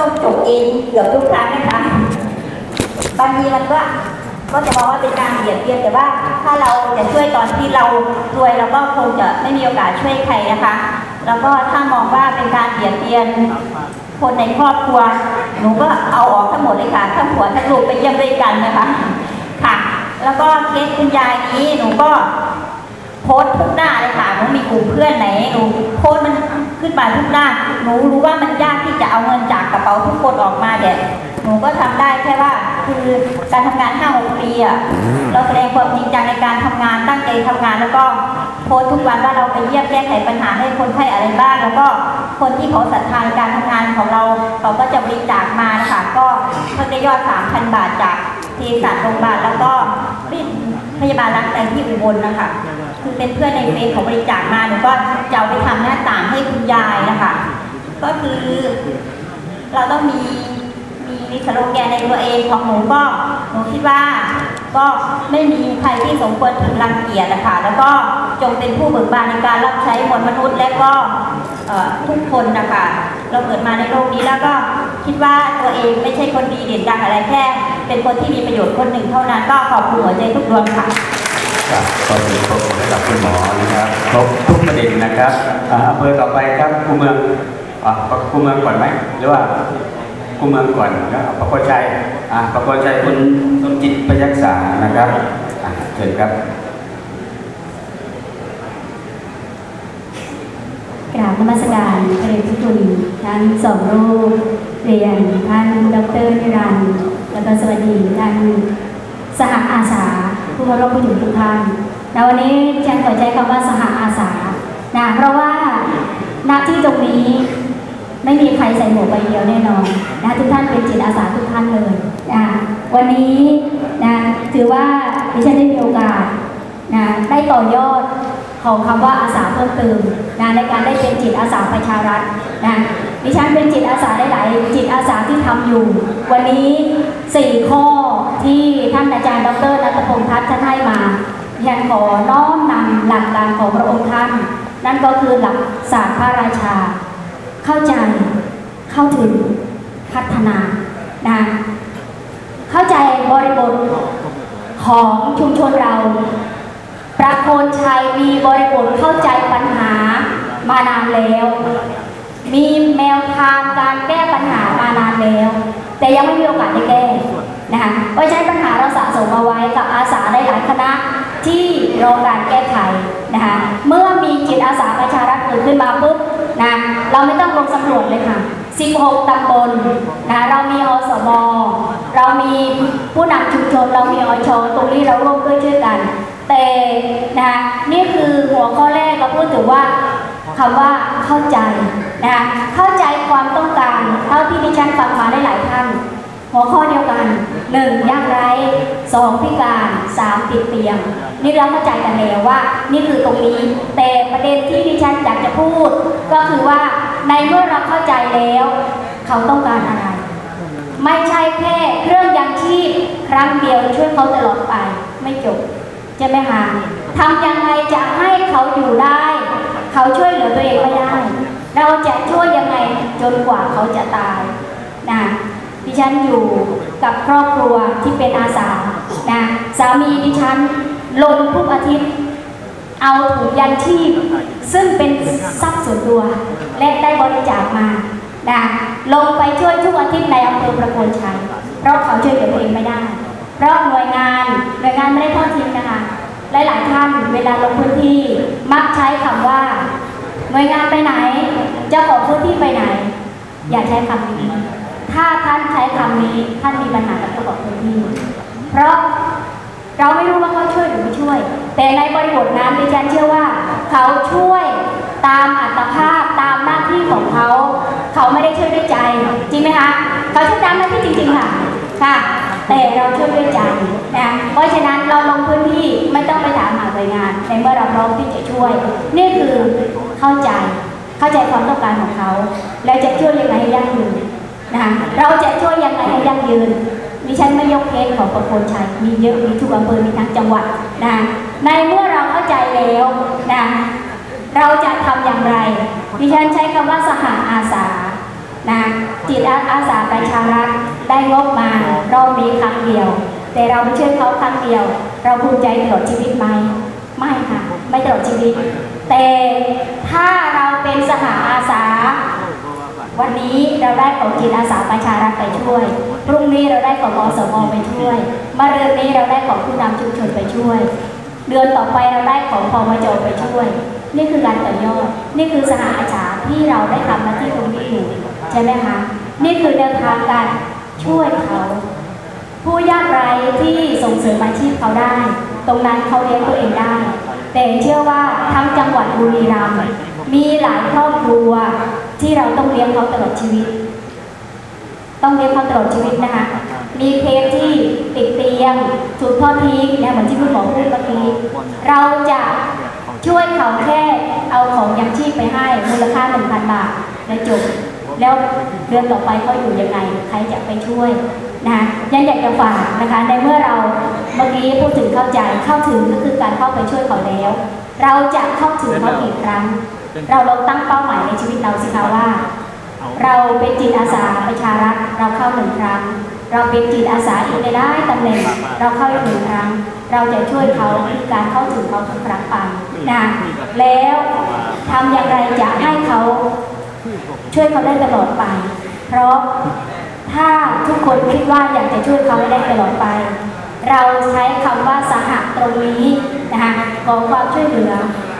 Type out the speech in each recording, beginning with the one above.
ต้องจบเองเกือบทุกครั้งนะคะบางทีมันก็ก็จะมองว่าเป็นการเบียดเบียนแต่ว่าถ้าเราจะช่วยตอนที่เรารวยเราก็คงจะไม่มีโอกาสช่วยใครนะคะ แล้วก็ถ้ามองว่าเป็นการเบียดเบียนคนในครอบครัว หนูก็เอาออกทั้งหมดเลยค่ะทั้งผัวทั้งลูกไปเยี่ยมด้วยกันนะคะค่ะ แล้วก็เคสคุณยายนี้หนูก็โพสต์ทุกหน้าเลยค่ะหนูมีกลุ่มเพื่อนไหนหนูโพสต์มัน ขึ้นมาทุกหน้าหนูรู้ว่ามันยากที่จะเอาเงินจากกระเป๋าทุกคนออกมาเด็ดหนูก็ทำได้แค่ว่าคือการทำงานห้าหกปีอะเราแสดงความจริงจังในการทำงานตั้งใจทำงานแล้วก็โพสต์ทุกวันว่าเราไปเยี่ยมแก้ไขปัญหาให้คนไข้อะไรบ้างแล้วก็คนที่เขาศรัทธาในการทำงานของเราเขาก็จะบริจาคมานะคะก็เพิ่งได้ยอด 3,000 บาทจากทีสัตว์โรงพยาบาลแล้วก็พยาบาลรักแรงที่อุบลนะคะ คือเป็นเพื่อนในเฟซของบริจาคมาหนูก็จะเอาไปทำหน้าต่างให้คุณยายนะคะ ก็คือเราต้องมีมีสโลแกนในตัวเองของหนูก็หนูคิดว่าก็ไม่มีใครที่สมควรถูกรังเกียจนะคะแล้วก็จงเป็นผู้เบิกบานในการรับใช้มวลมนุษย์และก็ทุกคนนะคะเราเกิดมาในโลกนี้แล้วก็คิดว่าตัวเองไม่ใช่คนดีเด่นดังอะไรแค่ เป็นคนที่มีประโยชน์คนหนึ่งเท่านั้นก็ขอบคุณหัวใจทุกดวงค่ะ ครับขอบคุณขอบคุณกับคุณหมอนะครับครบทุกประเด็นนะครับอ่าอำเภอต่อไปครับคูเมืองอ่าคูเมืองก่อนไหมหรือว่าคูเมืองก่อนแล้วเอาประโคนชัยอ่าประโคนชัยคุณสมจิตพยักษานะครับอ่าเชิญครับกราบนมัสการพระเดชพระคุณท่านสองรูปเรียนท่านดรนิรันดร์แล้วก็สวัสดีท่านสหอาสา ผู้มาร่วมผู้ถึงทุกท่านในวันนี้ฉันขอใช้คำว่าสหอาสานะเพราะว่าณที่ตรงนี้ไม่มีใครใส่หมวกใบเดียวแน่นอนนะทุกท่านเป็นจิตอาสาทุกท่านเลยนะวันนี้นะถือว่าดิฉันได้มีโอกาสนะได้ต่อยอดของคำว่าอาสาเพิ่มเติมนะในการได้เป็นจิตอาสาประชารัฐนะดิฉันเป็นจิตอาสาได้หลายจิตอาสาที่ทำอยู่ วันนี้สี่ข้อ ที่ท่านอาจารย์ดรนัทพงษ์ทัศน์ท่านให้มาดิฉันขอน้อมนำหลักการของพระองค์ท่าน นั่นก็คือหลักศาสตร์พระราชา เข้าใจเข้าถึงพัฒนานะเข้าใจบริบทของชุมชนเราประโคนชัยมีบริบทเข้าใจปัญหามานานแล้ว มีแนวทางการแก้ปัญหามานานแล้ว แต่ยังไม่มีโอกาสได้แก้ นะคะเพราะฉะนั้นปัญหาเราสะสมเอาไว้กับอาสาได้หลายคณะที่รอการแก้ไขนะคะเมื่อมีจิตอาสาประชารัฐเกิดขึ้นมาปุ๊บนะเราไม่ต้องลงสำรวจเลยค่ะ 16 ตำบลนะเรามีอสม เรามีผู้นำชุมชน เรามีอชตรงนี้เราร่วมด้วยช่วยกัน แต่นะนี่คือหัวข้อแรกเราพูดถึงว่าคำว่าเข้าใจนะเข้าใจความต้องการเท่าที่ดิฉันฟังมาได้หลายท่าน หัวข้อเดียวกันหนึ่งยากไร้สองพิการสามติดเตียง นี่เราเข้าใจกันแล้วว่า นี่คือตรงนี้ แต่ประเด็นที่ดิฉันอยากจะพูด ก็คือว่าในเมื่อเราเข้าใจแล้ว เขาต้องการอะไร ไม่ใช่แค่เครื่องยังชีพครั้งเดียวช่วยเขาตลอดไป ไม่จบใช่ไหมคะทำยังไงจะให้เขาอยู่ได้ เขาช่วยเหลือตัวเองไม่ได้ เราจะช่วยยังไงจนกว่าเขาจะตายนะ ดิฉันอยู่กับครอบครัวที่เป็นอาสานะสามีดิฉันลงทุกอาทิตย์ เอาถุงยันชีพซึ่งเป็นทรัพย์ส่วนตัว และได้บริจาคมานะลงไปช่วยทุกอาทิตย์ในอำเภอประโคนชัยเพราะเขาช่วยเหลือตัวเองไม่ได้ เพราะหน่วยงานหน่วยงานไม่ได้ทอดทิ้งนะคะหลายๆท่านเวลาลงพื้นที่มักใช้คำว่า หน่วยงานไปไหนเจ้าของพื้นที่ไปไหน อย่าใช้คำนี้ ถ้าท่านใช้คำนี้ท่านมีปัญหากับเจ้าของพื้นที่ เพราะเราไม่รู้ว่าเขาช่วยหรือไม่ช่วย แต่ในบริบทนั้นดิฉันเชื่อว่า เขาช่วยตามอัตภาพตามหน้าที่ของเขา เขาไม่ได้ช่วยด้วยใจ จริงไหมคะเขาช่วยตามหน้าที่จริง ๆ ค่ะค่ะแต่เราช่วยด้วยใจนะเพราะฉะนั้นเราลงพื้นที่ไม่ต้องไปถามหาหน่วยงาน ในเมื่อเราพร้อมที่จะช่วย นี่คือเข้าใจเข้าใจความต้องการของเขา แล้วจะช่วยยังไงให้ยั่งยืน นะคะเราจะช่วยยังไงให้ยั่งยืนดิฉันไม่ยกเคสของประโคนชัยมีเยอะมีทุกอำเภอมีทั้งจังหวัดนะในเมื่อเราเข้าใจแล้วนะเราจะทำอย่างไร ดิฉันใช้คำว่าสหอาสานะจิตอาสาประชารัฐได้งบมารอบนี้ครั้งเดียว แต่เราไม่ช่วยเขาครั้งเดียว เราภูมิใจตลอดชีวิตไหมไม่ค่ะ ไม่ตลอดชีวิต แต่ถ้าเราเป็นสหอาสา วันนี้เราได้ของจิตอาสาประชารัฐไปช่วย พรุ่งนี้เราได้ของอสมไปช่วยมะรืนนี้เราได้ของผู้นำชุมชนไปช่วย เดือนต่อไปเราได้ของพมจไปช่วย นี่คือการต่อยอด นี่คือสหอาสาที่เราได้ทำหน้าที่ตรงนี้อยู่ใช่ไหมคะ นี่คือแนวทางการช่วยเขา ผู้ยากไร้ที่ส่งเสริมอาชีพเขาได้ ตรงนั้นเขาเลี้ยงตัวเองได้ แต่เชื่อว่าทั้งจังหวัดบุรีรัมย์มีหลายครอบครัว ที่เราต้องเลี้ยงเขาตลอดชีวิต ต้องเลี้ยงเขาตลอดชีวิตนะคะ มีเคสที่ติดเตียงถูกทอดทิ้งเนี่ยเหมือนที่คุณหมอพูดเมื่อกี้เราจะช่วยเขาแค่เอาของยังชีพไปให้มูลค่า1,000บาทและจบ แล้วเดือนต่อไปเขาอยู่ยังไงใครจะไปช่วยนะคะยังอยากจะฝากนะคะในเมื่อเราเมื่อกี้พูดถึงเข้าใจเข้าถึงก็คือการเข้าไปช่วยเขาแล้ว เราจะเข้าถึงเขาอีกครั้ง เราลองตั้งเป้าหมายในชีวิตเราสิคะว่า เราเป็นจิตอาสาประชารัฐเราเข้าหนึ่งครั้ง เราเป็นจิตอาสาอีกในได้ตำแหน่งเราเข้าอีกหนึ่งครั้ง เราจะช่วยเขาคือการเข้าถึงเขาทุกครั้งไปนะแล้วทำอย่างไรจะให้เขาช่วยเขาได้ตลอดไป เพราะถ้าทุกคนคิดว่าอยากจะช่วยเขาให้ได้ตลอดไป เราใช้คำว่าสหะตรงนี้นะคะขอความช่วยเหลือ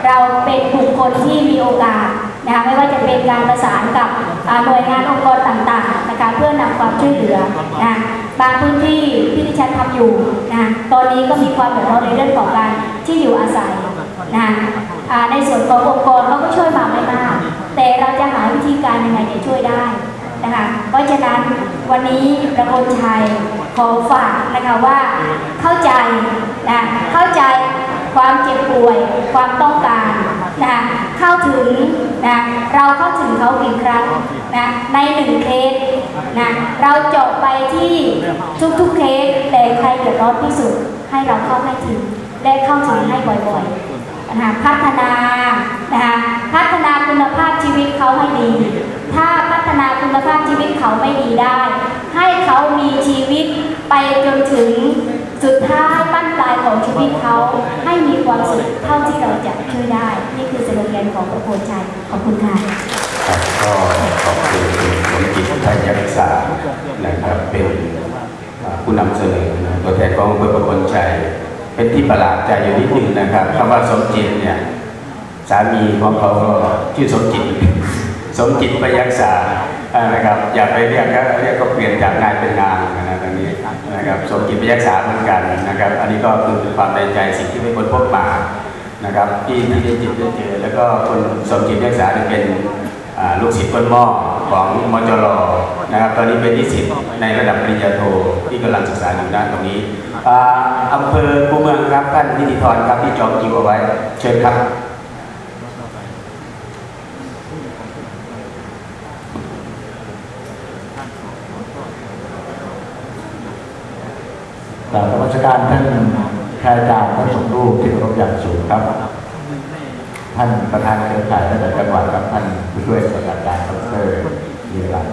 เราเป็นบุคคลที่มีโอกาสนะคะไม่ว่าจะเป็นการประสานกับหน่วยงานองค์กรต่างๆนะคะเพื่อนำความช่วยเหลือนะบางพื้นที่ที่ดิฉันทำอยู่นะตอนนี้ก็มีความเดือดร้อนในเรื่องของการที่อยู่อาศัยนะในส่วนขององค์กรเขาก็ช่วยมาไม่มาก แต่เราจะหาวิธีการยังไงจะช่วยได้นะคะเพราะฉะนั้นวันนี้ประพลชัยขอฝากนะคะว่าเข้าใจนะเข้าใจ ความเจ็บป่วย ความต้องการนะเข้าถึงนะเราเข้าถึงเขากี่ครั้งนะในหนึ่งเคสนะเราเจาะไปที่ทุกๆเคสแต่ใครเดือดร้อนที่สุดให้เราเข้าให้ถึงและเข้าถึงให้บ่อยๆนะคะพัฒนานะคะพัฒนาคุณภาพชีวิตเขาให้ดี ถ้าพัฒนาคุณภาพชีวิตเขาไม่ดีได้ ให้เขามีชีวิตไปจนถึง สุดท้ายปั้นปลายของชีวิตเขาให้มีความสุขเท่าที่เราจะช่วยได้ นี่คือสโลแกนของประโคนชัยขอบคุณค่ะครับก็ขอบคุณคุณสมจิตไทยรักษานะครับเป็นผู้นำเสนอนะตัวแทนของอำเภอประคนชัยเป็นที่ประหลาดใจอยู่นิดหนึงนะครับคำว่าสมจิตเนี่ยสามีของเขาก็ชื่อสมจิต สมจิตประยักษาอ่านะครับอย่าไปเรียกก็เรียกก็เปลี่ยนจากนายเป็นนาง นะตรงนี้นะครับสมจิตประยักษาเหมือนกันนะครับ อันนี้ก็คือเป็นความในใจสิ่งที่ไม่ควรพบมานะครับที่ที่ได้จิตได้เจอแล้วก็คุณสมจิตรักษาเนี่ยเป็นลูกศิษย์ต้นมอของมจรนะครับ ตอนนี้เป็นนิสิตในระดับปริญญาโทที่กำลังศึกษาอยู่ด้านตรงนี้อ่าอำเภอคูเมืองครับท่านนิติธรครับที่จองคิวเอาไว้ เชิญครับ กราบนมัสการท่านชายอาจารย์ท่านสมรูปที่เคารพอย่างสูงครับ ท่านประธานเครือข่ายระดับจังหวัดครับท่านผู้ช่วยศาสตราจารย์ดรยีรัน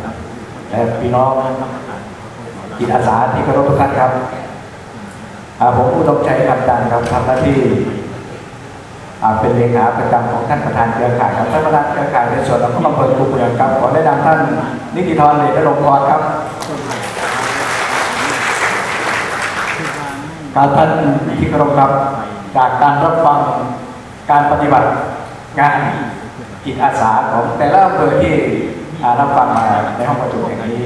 และพี่น้องจิตอาสาที่เคารพทุกท่านครับอ่าผมอุดมชัยคำจันทร์ครับทำหน้าที่เป็นเลขาประจำของท่านประธานเครือข่ายครับท่านประธานเครือข่ายในส่วนของอำเภอคูเมืองครับขอแนะนำท่านนิติธรเดชนรงค์พรครับ การท่านที่เคารพครับจากการรับฟังการปฏิบัติงานจิตอาสาของแต่ละอำเภอที่รับฟังมาในห้องประชุมแห่งนี้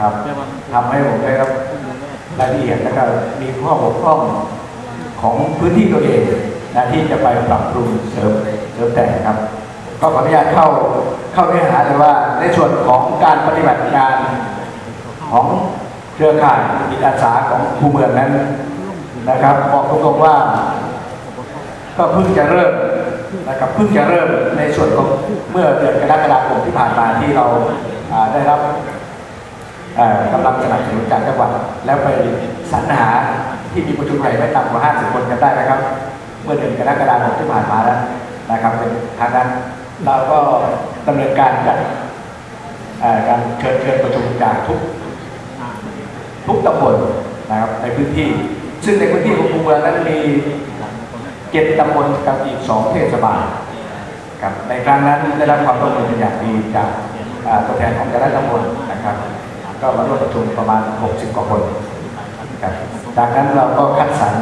ครับทำให้ผมได้รับรายละเอียดแล้วก็มีข้อบกพร่องของพื้นที่ตัวเองนะที่จะไปปรับปรุงเสริมเสริมแต่งครับ ก็ขออนุญาตเข้าเข้าเนื้อหาเลยว่าในส่วนของการปฏิบัติงานของ รือข่ายจิตอาสาของภูเมืองนั้นนะครับบอกตรงๆว่า ก็เพิ่งจะเริ่มนะครับเพิ่งจะเริ่มในส่วนของเมื่อเดือนกรกฎาคมที่ผ่านมาที่เราได้รับกำลังสนับสนุนจากจังหวัดแล้วไปสรรหาที่มีประชุมใหญ่ไม่ต่ำกว่า 50 คนกันได้นะครับ เมื่อเดือนกรกฎาคมที่ผ่านมาแล้วนะครับเป็นทางนั้นเราก็ดำเนินการจัดการเชิญเชิญประชุมจากทุก ทุกตำบลนะครับในพื้นที่ ซึ่งในพื้นที่ของกรุงเมืองนั้นมีเจ็ดตำบลกับอีกสองเทศบาลครับในครั้งนั้นได้รับความร่วมมือเป็นอย่างดีจากตัวแทนของแต่ละตำบลนะครับ ก็มาร่วมประชุมประมาณ 60 กว่าคนครับจากนั้นเราก็คัดสรร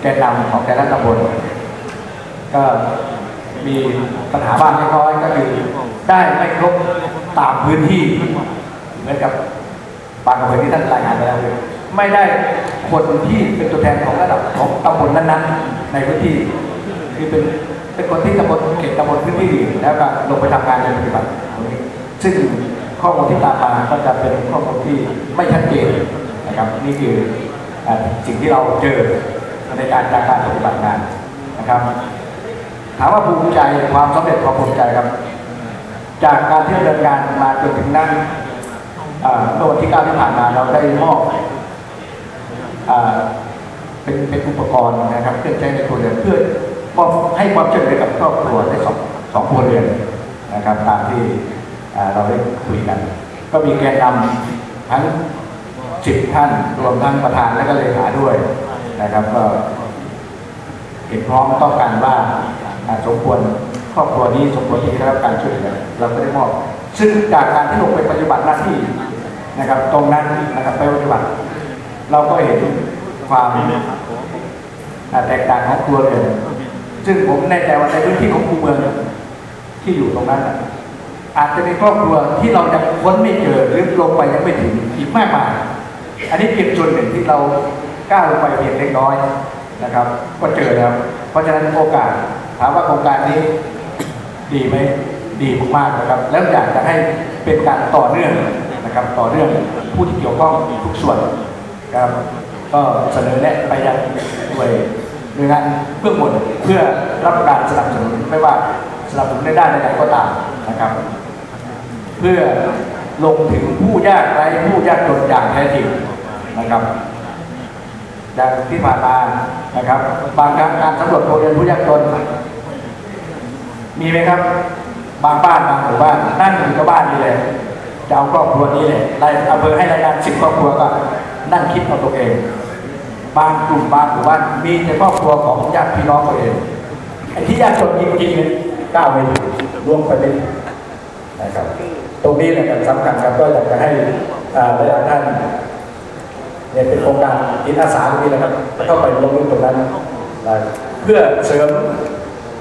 แกนนำของแต่ละตำบลก็มีปัญหาบ้างเล็กน้อยก็คือได้ไม่ครบตามพื้นที่เหมือนกับ บางกรณีที่ท่านรายงานไปแล้วไม่ได้คนที่เป็นตัวแทนของระดับของตำบลนั้นๆ ในพื้นที่คือเป็นเป็นคนที่ตำบลเขตตำบลพื้นที่แล้วก็ลงไปทำงานในปฏิบัติตรงนี้ซึ่งข้อมูลที่ตามมาก็จะเป็นข้อมูลที่ไม่ชัดเจนนะครับนี่คือสิ่งที่เราเจอในการจากการปฏิบัติงานนะครับ ถามว่าภูมิใจความสำเร็จความภูมิใจครับ จากการที่ดำเนินการมาจนถึงนั้นอ่า เมื่อวันที่ 9 ที่ผ่านมาเราได้มอบเป็นเป็นอุปกรณ์นะครับเครื่องใช้ในครัวเรือนเพื่อมอบให้ความช่วยเหลือกับครอบครัวได้สองสองครัวเรือนนะครับตามที่เราได้คุยกัน ก็มีแกนนำทั้งสิบท่านรวมทั้งประธานและก็เลขาด้วยนะครับก็เห็นพร้อมต้องการว่าสมควรครอบครัวนี้สมควรที่จะได้รับการช่วยเหลือเราก็ได้มอบซึ่งจากการที่ลงไปปฏิบัติหน้าที่ นะครับ ตรงนั้นนะครับไปปฏิบัติ เราก็เห็นความแตกต่างของครัวเรือนซึ่งผมแน่ใจว่าในพื้นที่ของคูเมืองที่อยู่ตรงนั้นอาจจะมีครอบครัวที่เรายังค้นไม่เจอหรือลงไปยังไม่ถึงอีกมากมายอันนี้เพียงส่วนหนึ่งที่เราก้าวลงไปเพียงเล็กน้อยนะครับ ก็เจอแล้ว เพราะฉะนั้นโอกาสถามว่าโครงการนี้ดีไหมดีมากๆนะครับ แล้วอยากจะให้เป็นการต่อเนื่อง นะครับต่อเนื่องผู้ที่เกี่ยวข้องทุกส่วนครับก็เสนอแนะไปยังหน่วยหน่วยงานเบื้องบนเพื่อรับการสนับสนุนไม่ว่าสนับสนุนในด้านใดก็ตามนะครับ เพื่อลงถึงผู้ยากไร้ผู้ยากจนอย่างแท้จริงนะครับอย่างที่ผ่านมานะครับ บางครั้งการสำรวจโรงเรียนผู้ยากจนมีไหมครับ บางบ้านบางหมู่บ้านนั่งอยู่กับบ้านนี่เลย จะเอาครอบครัวนี้เลยรายอำเภอให้รายงานสิบครอบครัวก็นั่งคิดเอาตัวเอง บางกลุ่มบางหมู่บ้านมีแต่ครอบครัวของญาติพี่น้องตัวเองไอ้ที่ยากจนจริงๆเนี่ยก้าวไปถึงร่วมไปไม่ถึงนะครับ ตรงนี้นะครับสำคัญครับก็อยากจะให้หลายท่านเนี่ยเป็นโครงการจิตอาสาตรงนี้นะครับเข้าไปลงลึกตรงนั้นนะเพื่อเสริม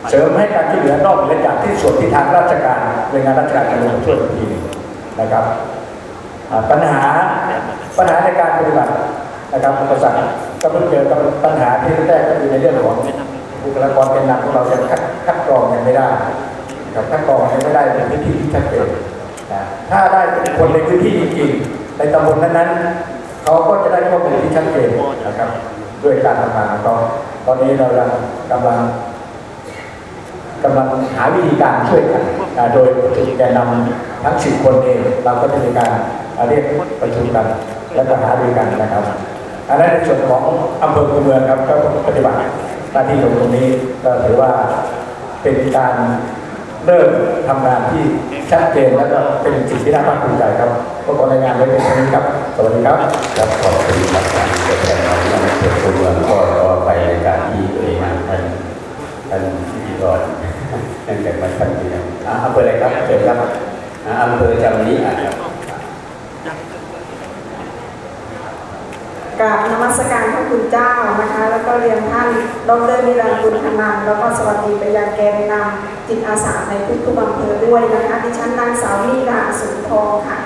เสริมให้การช่วยเหลือนอกเหนือจากที่ส่วนที่ทางราชการหน่วยงานราชการจะลงช่วยอีกทีนึ่ง นะครับปัญหาปัญหาในการปฏิบัตินะครับอุปสรรคก็เพิ่งเจอกับปัญหาที่แรกก็คือในเรื่องของบุคลากรเป็นนำของเรายังคัดคัดกรองยังไม่ได้กับขั้นตอนนี้ไม่ได้ในพื้นที่ที่ชัดเจนถ้าได้คนในพื้นที่จริงๆในตำบลนั้นๆเขาก็จะได้ข้อมูลที่ชัดเจนนะครับด้วยการทำงานของเขาตอนนี้เรากำลัง กำลังหาวิธีการช่วยกันโดยประมแกนนำทั้งสิบคนเองเราก็จะมีการเรียกประชุมกัน และก็หารือกันนะครับอันนั้นในส่วนของอำเภอเมืองครับก็ปฏิบัติหน้าที่ตรงนี้ก็ถือว่าเป็นการเริ่มทำงานที่ชัดเจนแล้วก็เป็นสิ่งที่น่าภาคภูมิใจครับก็ขอรายงานไว้เป็นเช่นนี้ครับ สวัสดีครับครับขอบคุณครับท่านตัวแทนของท่านเกิดตัวเมืองก็รอไปในการที่เอ่ยนาท่านท่านพิธีกร ตั้งแต่วันท่านที่ยังอ่าอำเภออะไรครับเชิญครับอ่าอำเภอจำนี้อาจจะกราบนมัสการพระคุณเจ้านะคะ แล้วก็เรียนท่านดรนิรันดร์บุญธนันท์แล้วก็สวัสดีไปยังแกนนำจิตอาสาในทุกๆอำเภอด้วยนะคะดิฉันนางสาวนีดาสุนทองค่ะ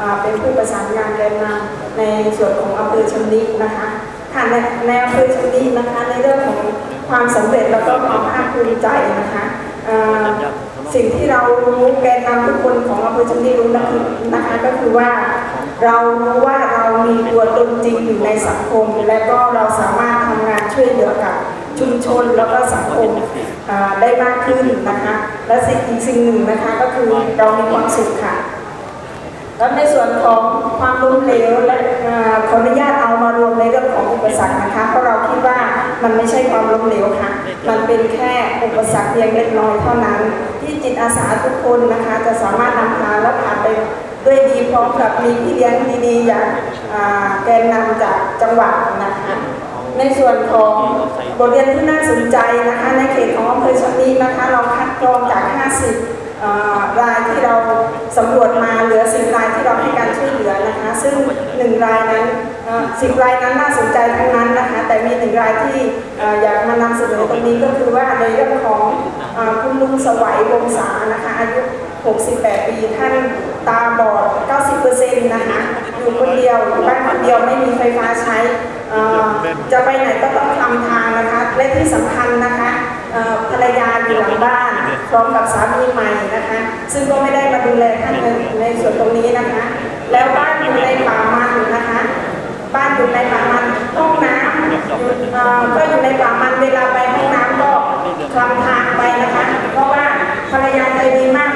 อ่าเป็นผู้ประสานงานแกนนำในส่วนของอำเภอชำนินะคะค่ะในในอำเภอชำนินะคะในเรื่องของความสำเร็จแล้วก็ความภาคภูมิใจนะคะอ่า สิ่งที่เรารู้แกนนำทุกคนของอำเภอจำนิรู้นะคือนะคะก็คือว่าเรารู้ว่าเรามีตัวตนจริงอยู่ในสังคม และก็เราสามารถทำงานช่วยเหลือกับชุมชนแล้วก็สังคมได้มากขึ้นนะคะ และสิ่งอีกสิ่งหนึ่งนะคะก็คือเรามีความสุขค่ะ แล้วในส่วนของความล้มเหลวและขออนุญาตเอามารวมในเรื่องของอุปสรรคนะคะเพราะเราคิดว่ามันไม่ใช่ความล้มเหลวค่ะ มันเป็นแค่อุปสรรคเพียงเล็กน้อยเท่านั้น ที่จิตอาสาทุกคนนะคะจะสามารถนำพาและผ่านไปด้วยดีพร้อมกับมีพี่เลี้ยงดีๆอย่างอ่าแกนนำจากจังหวัดนะคะในส่วนของบทเรียนที่น่าสนใจนะคะในเขตของอำเภอชำนีนะคะเราคัดกรองจาก 50รายที่เราสำรวจมา เหลือ10รายที่เราให้การช่วยเหลือนะคะ ซึ่ง1รายนั้นสิบรายนั้นน่าสนใจทั้งนั้นนะคะ แต่มีหนึ่งรายที่อยากมานำเสนอตรงนี้ก็คือว่าในเรื่องของอคุณลุงสวัยวงศานะคะอายุ 68 ปีท่านตาบอด 90%นะคะอยู่คนเดียวอยู่บ้านคนเดียวไม่มีไฟฟ้าใช้จะไปไหนก็ต้องทำทางนะคะ และที่สำคัญนะคะ ภรรยาอยู่หลังบ้านพร้อมกับสามีใหม่นะคะ ซึ่งก็ไม่ได้มาดูแลท่านในในส่วนตรงนี้นะคะ แล้วบ้านอยู่ในป่ามันนะคะ บ้านอยู่ในป่ามันห้องน้ำก็อยู่ในป่ามันเวลาไปห้องน้ำก็คลำทางไปนะคะ เพราะว่าภรรยาใจดีมาก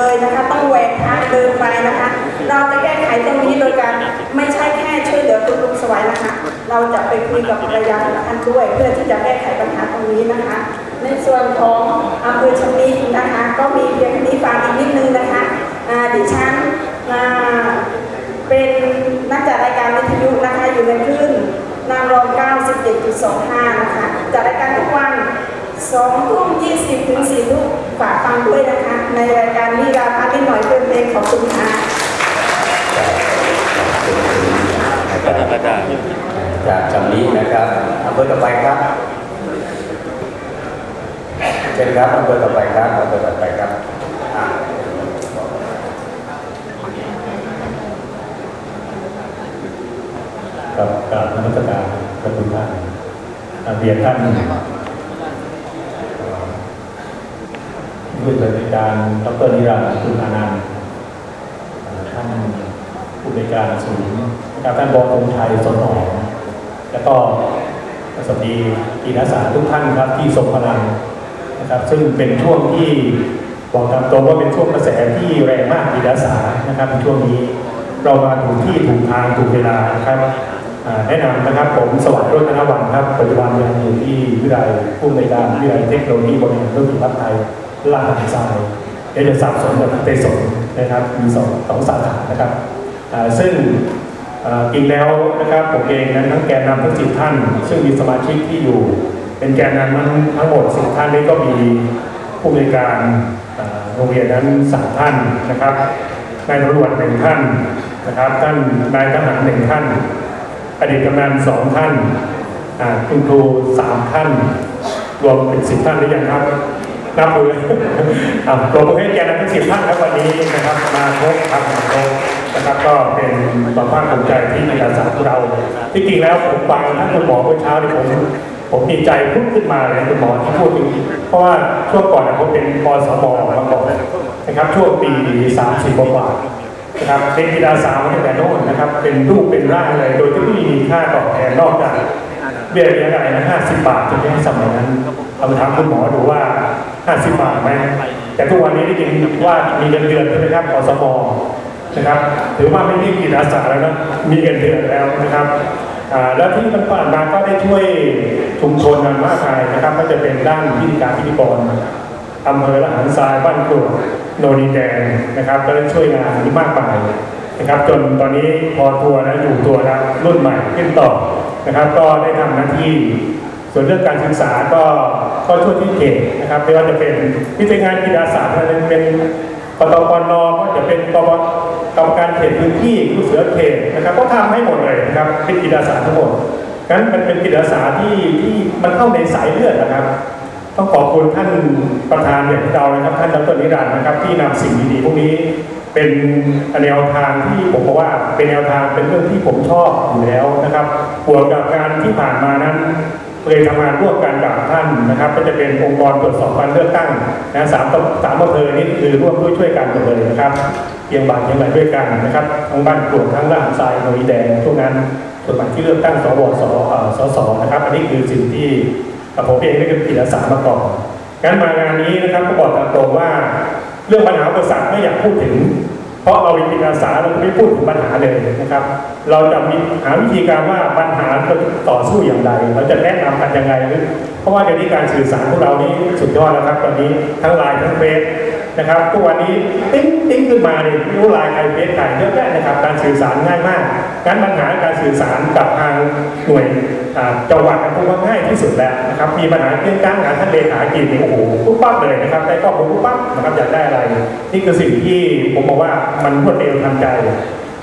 เลยนะคะ ต้องแหวกทางเดินไปนะคะ เราจะแก้ไขตรงนี้โดยการไม่ใช่แค่ช่วยเหลือคุณลุงสวัยนะคะ เราจะไปคุยกับภรรยาของท่านด้วย เพื่อที่จะแก้ไขปัญหาตรงนี้นะคะ ในส่วนของอำเภอชำนินะคะ ก็มีเพียงนี้ฝากอีกนิดนึงนะคะดิฉันเป็นนักจัดรายการวิทยุนะคะอยู่ในคลื่นนางรอง97.25 นะคะจัดรายการทุกวัน 2ทุ่ม20ถึง4ทุ่มฝากฟังด้วยนะคะ ในรายการนิราพัฒน์นิดหน่อยเพื่อนเพลงขอบคุณค่ะจากจำนี้นะครับอำเภอต่อไปครับเชิญครับอำเภอต่อไปครับอำเภอต่อไปครับอ่ากับกราบนมัสการพระคุณท่านเรียนท่านเอ่อ ผู้บริการดรนิรันดร์คุณอานันต์อ่าท่านผู้บริการศูนย์กับท่านบอธงชัยสนหอมแล้วก็สวัสดีกีฬาสาทุกท่านครับที่ทรงพลังนะครับซึ่งเป็นช่วงที่บอกตามตรงว่าเป็นช่วงกระแสที่แรงมากกีฬาสานะครับในช่วงนี้เรามาถูกที่ถูกทางถูกเวลานะครับแนะนำนะครับผมสวัสดิ์รุ่ธนวันครับปัจจุบันยังอยู่ที่วิทยาลัยผู้อำนการวิทยาลัยเทคโนโลยีบริหารธุรกิจไทย ลาดทรายเดี๋ยวจะสับสนกับเตสนนะครับมีสองสองสาขานะครับซึ่งจริงแล้วนะครับผมเองนั้นทั้งแกนนำทั้งสิบท่าน ซึ่งมีสมาชิกที่อยู่ เป็นแกนนำทั้งทั้งหมดสิบท่านนี้ก็มีผู้อำนวยการโรงเรียนนั้นสามท่านนะครับนายตำรวจหนึ่งท่านนะครับท่านนายทหารหนึ่งท่าน อดีตกำนันสองท่านอ่าคุณครูสามท่าน รวมเป็นสิบท่านหรือยังครับ นับดูเลยอ่ารวมให้แกนทั้งสิบท่านครับวันนี้นะครับ มาพบทำมาพบนะครับก็เป็นความภาคภูมิใจที่ในการสาของเรา ที่จริงแล้วผมฟังท่านคุณหมอเมื่อเช้าที่ผมผมดีใจพุ่งขึ้นมาเลยคุณหมอที่พูดถึงเพราะว่าช่วงก่อนผมเป็นปสมมาก่อนนะครับช่วงปีสามสี่กว่านะครับเป็นกีฬาสาวมาตั้งแต่โน่นนะครับ เป็นรูปเป็นร่างเลยโดยที่ไม่มีค่าตอบแทนนอกจากเบี้ยเลี้ยงอะไรนะห้าสิบบาทจนที่สมัยนั้นเอาไปถามคุณหมอดูว่า ห้าสิบบาทไหมแต่ทุกวันนี้ได้ยินว่ามีเงินเดือนใช่ไหมครับอสมนะครับถือว่าไม่มีกีฬาสาแล้วนะมีเงินเดือนแล้วนะครับแล้วที่ผ่านมาก็ได้ช่วยชุมชนนั้นมากมายนะครับก็จะเป็นด้านพิธีการพิธีกรอำเภอละหันทรายบ้านกรวดโนนดินแดงนะครับ ก็ได้ช่วยงานนี้มากมายนะครับ จนตอนนี้พอทัวร์แล้วอยู่ตัวแล้วรุ่นใหม่ขึ้นต่อนะครับ ก็ได้ทำหน้าที่ ส่วนเรื่องการศึกษาก็ก็ช่วยที่เขตนะครับไม่ว่าจะเป็นพิธีงากีฬาศาสตร์อะไรเป็นปตปนก็จะเป็นกบกรรมการเขตพื้นที่ผู้เสือเขตนะครับ ก็ทำให้หมดเลยนะครับเป็นกีฬาศาสตร์ทั้งหมดงั้นมันเป็นกีฬาศาสตร์ที่ที่มันเข้าในสายเลือดนะครับ ต้องขอบคุณท่านประธานเนี่เรานะครับ ท่านดรนิรันดร์นะครับ ที่นำสิ่งดีๆพวกนี้เป็นแนวทางที่ผมบอกว่าเป็นแนวทางเป็นเรื่องที่ผมชอบอยู่แล้วนะครับบวกกับการที่ผ่านมานั้น เคยทำงานร่วมกันกับท่านนะครับ ก็จะเป็นองค์กรตรวจสอบการเลือกตั้งนะสามตสามอำเภอนี้คือร่วมด้วยช่วยกันหมดเลยนะครับเชียงบานเชียงใหม่ด้วยกันนะครับทั้งบ้านกลวงทั้งล่างทรายโนยแดงช่วงนั้นส่วนหมายที่เลือกตั้งสวสเอ่อสสนะครับ อันนี้คือสิ่งที่ผมเองได้เป็นจิตอาสามาก่อนงั้นมางานนี้นะครับก็บอกตามตรงว่า เรื่องปัญหาอุปสรรคไม่อยากพูดถึง เพราะเราเป็นจิตอาสาเราไม่พูดถึงปัญหาเลยนะครับ เราจะมีหาวิธีการว่าปัญหาเราจะต่อสู้อย่างไรเราจะแนะนำกันยังไงเพราะว่าเดี๋ยวนี้การสื่อสารของเรานี้สุดยอดแล้วครับ ตอนนี้ทั้งไลน์ทั้งเฟซนะครับทุกวันนี้ติ้งติ้งขึ้นมาเนี่ยรู้ไลายใครเฟซใครเยอะแยะนะครับ การสื่อสารง่ายมากการปัญหาการสื่อสารกับทางหน่วย จังหวัดผมว่าง่ายที่สุดแล้วนะครับมีปัญหาเรื่องการงานท่านเลขากิจนี่โอ้โหปุ๊บปั๊บเลยนะครับได้ข้อมูลปุ๊บปั๊บนะครับอยากได้อะไร นี่คือสิ่งที่ผมบอกว่ามันรวดเร็วทันใจ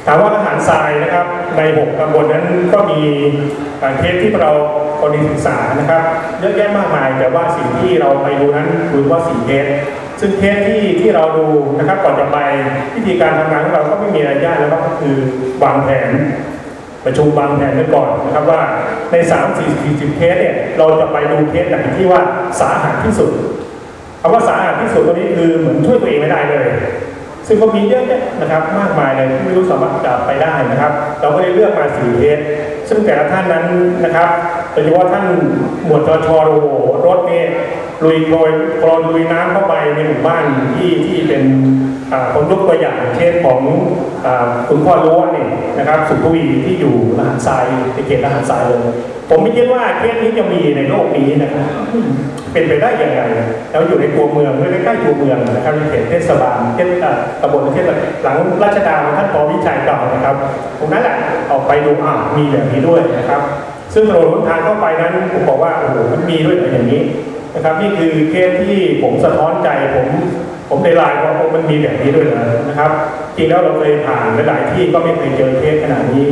ถามว่าอาหารทรายนะครับในหกตำบลนั้นก็มีเคสที่เรากรณีศึกษานะครับเยอะแยะมากมาย แต่ว่าสิ่งที่เราไปดูนั้นดูว่าสี่เคสซึ่งเคสที่ที่เราดูนะครับก่อนจะไปวิธีการทำงานของเราก็ไม่มีอะไรยากแล้วก็คือวางแผน ประชุมวางแผนกันก่อนนะครับว่าใน 3 4 40เคสเนี่ยเราจะไปดูเคสไหนที่ว่าสาหัสที่สุดคำว่าสาหัสที่สุดตัวนี้คือเหมือนช่วยตัวเองไม่ได้เลย ซึ่งก็มีเยอะแยะนะครับมากมายเลยที่ไม่รู้สามารถจะไปได้นะครับ เราก็เลยเลือกมาสี่เคสซึ่งแต่ละท่านนั้นนะครับ ยเฉพาะท่านหมวดจชโอ้โหรถเนี่ลุยโคลนโคลนลุยน้ำเข้าไปในหมู่บ้านที่ที่เป็นอ่าผมยกตัวอย่างเคสของคุณพ่อล้วนเนี่ยนะครับสุขวีที่อยู่มหาทรายในเขตมหาทรายเลยผมไม่คิดว่าเคสนี้จะมีในโลกนี้นะครับเป็นไปได้ยังไงแล้วอยู่ในตัวเมืองใกล้ๆตัวเมืองนะครับในเขตเทศบาลเทศตำบลเทศหลังราชดาท่านปอวิชัยเก่านะครับตรงนั้นแหละออกไปดูอ่ามีแบบนี้ด้วยนะครับ ซึ่งถนนหนทางเข้าไปนั้นผมบอกว่าโอ้โหมันมีด้วยเหรออย่างนี้นะครับ นี่คือเคสที่ผมสะท้อนใจผมผมในไลน์ว่าโอ้มันมีแบบนี้ด้วยนะครับ จริงแล้วเราเคยผ่านหลายที่ก็ไม่เคยเจอเคสขนาดนี้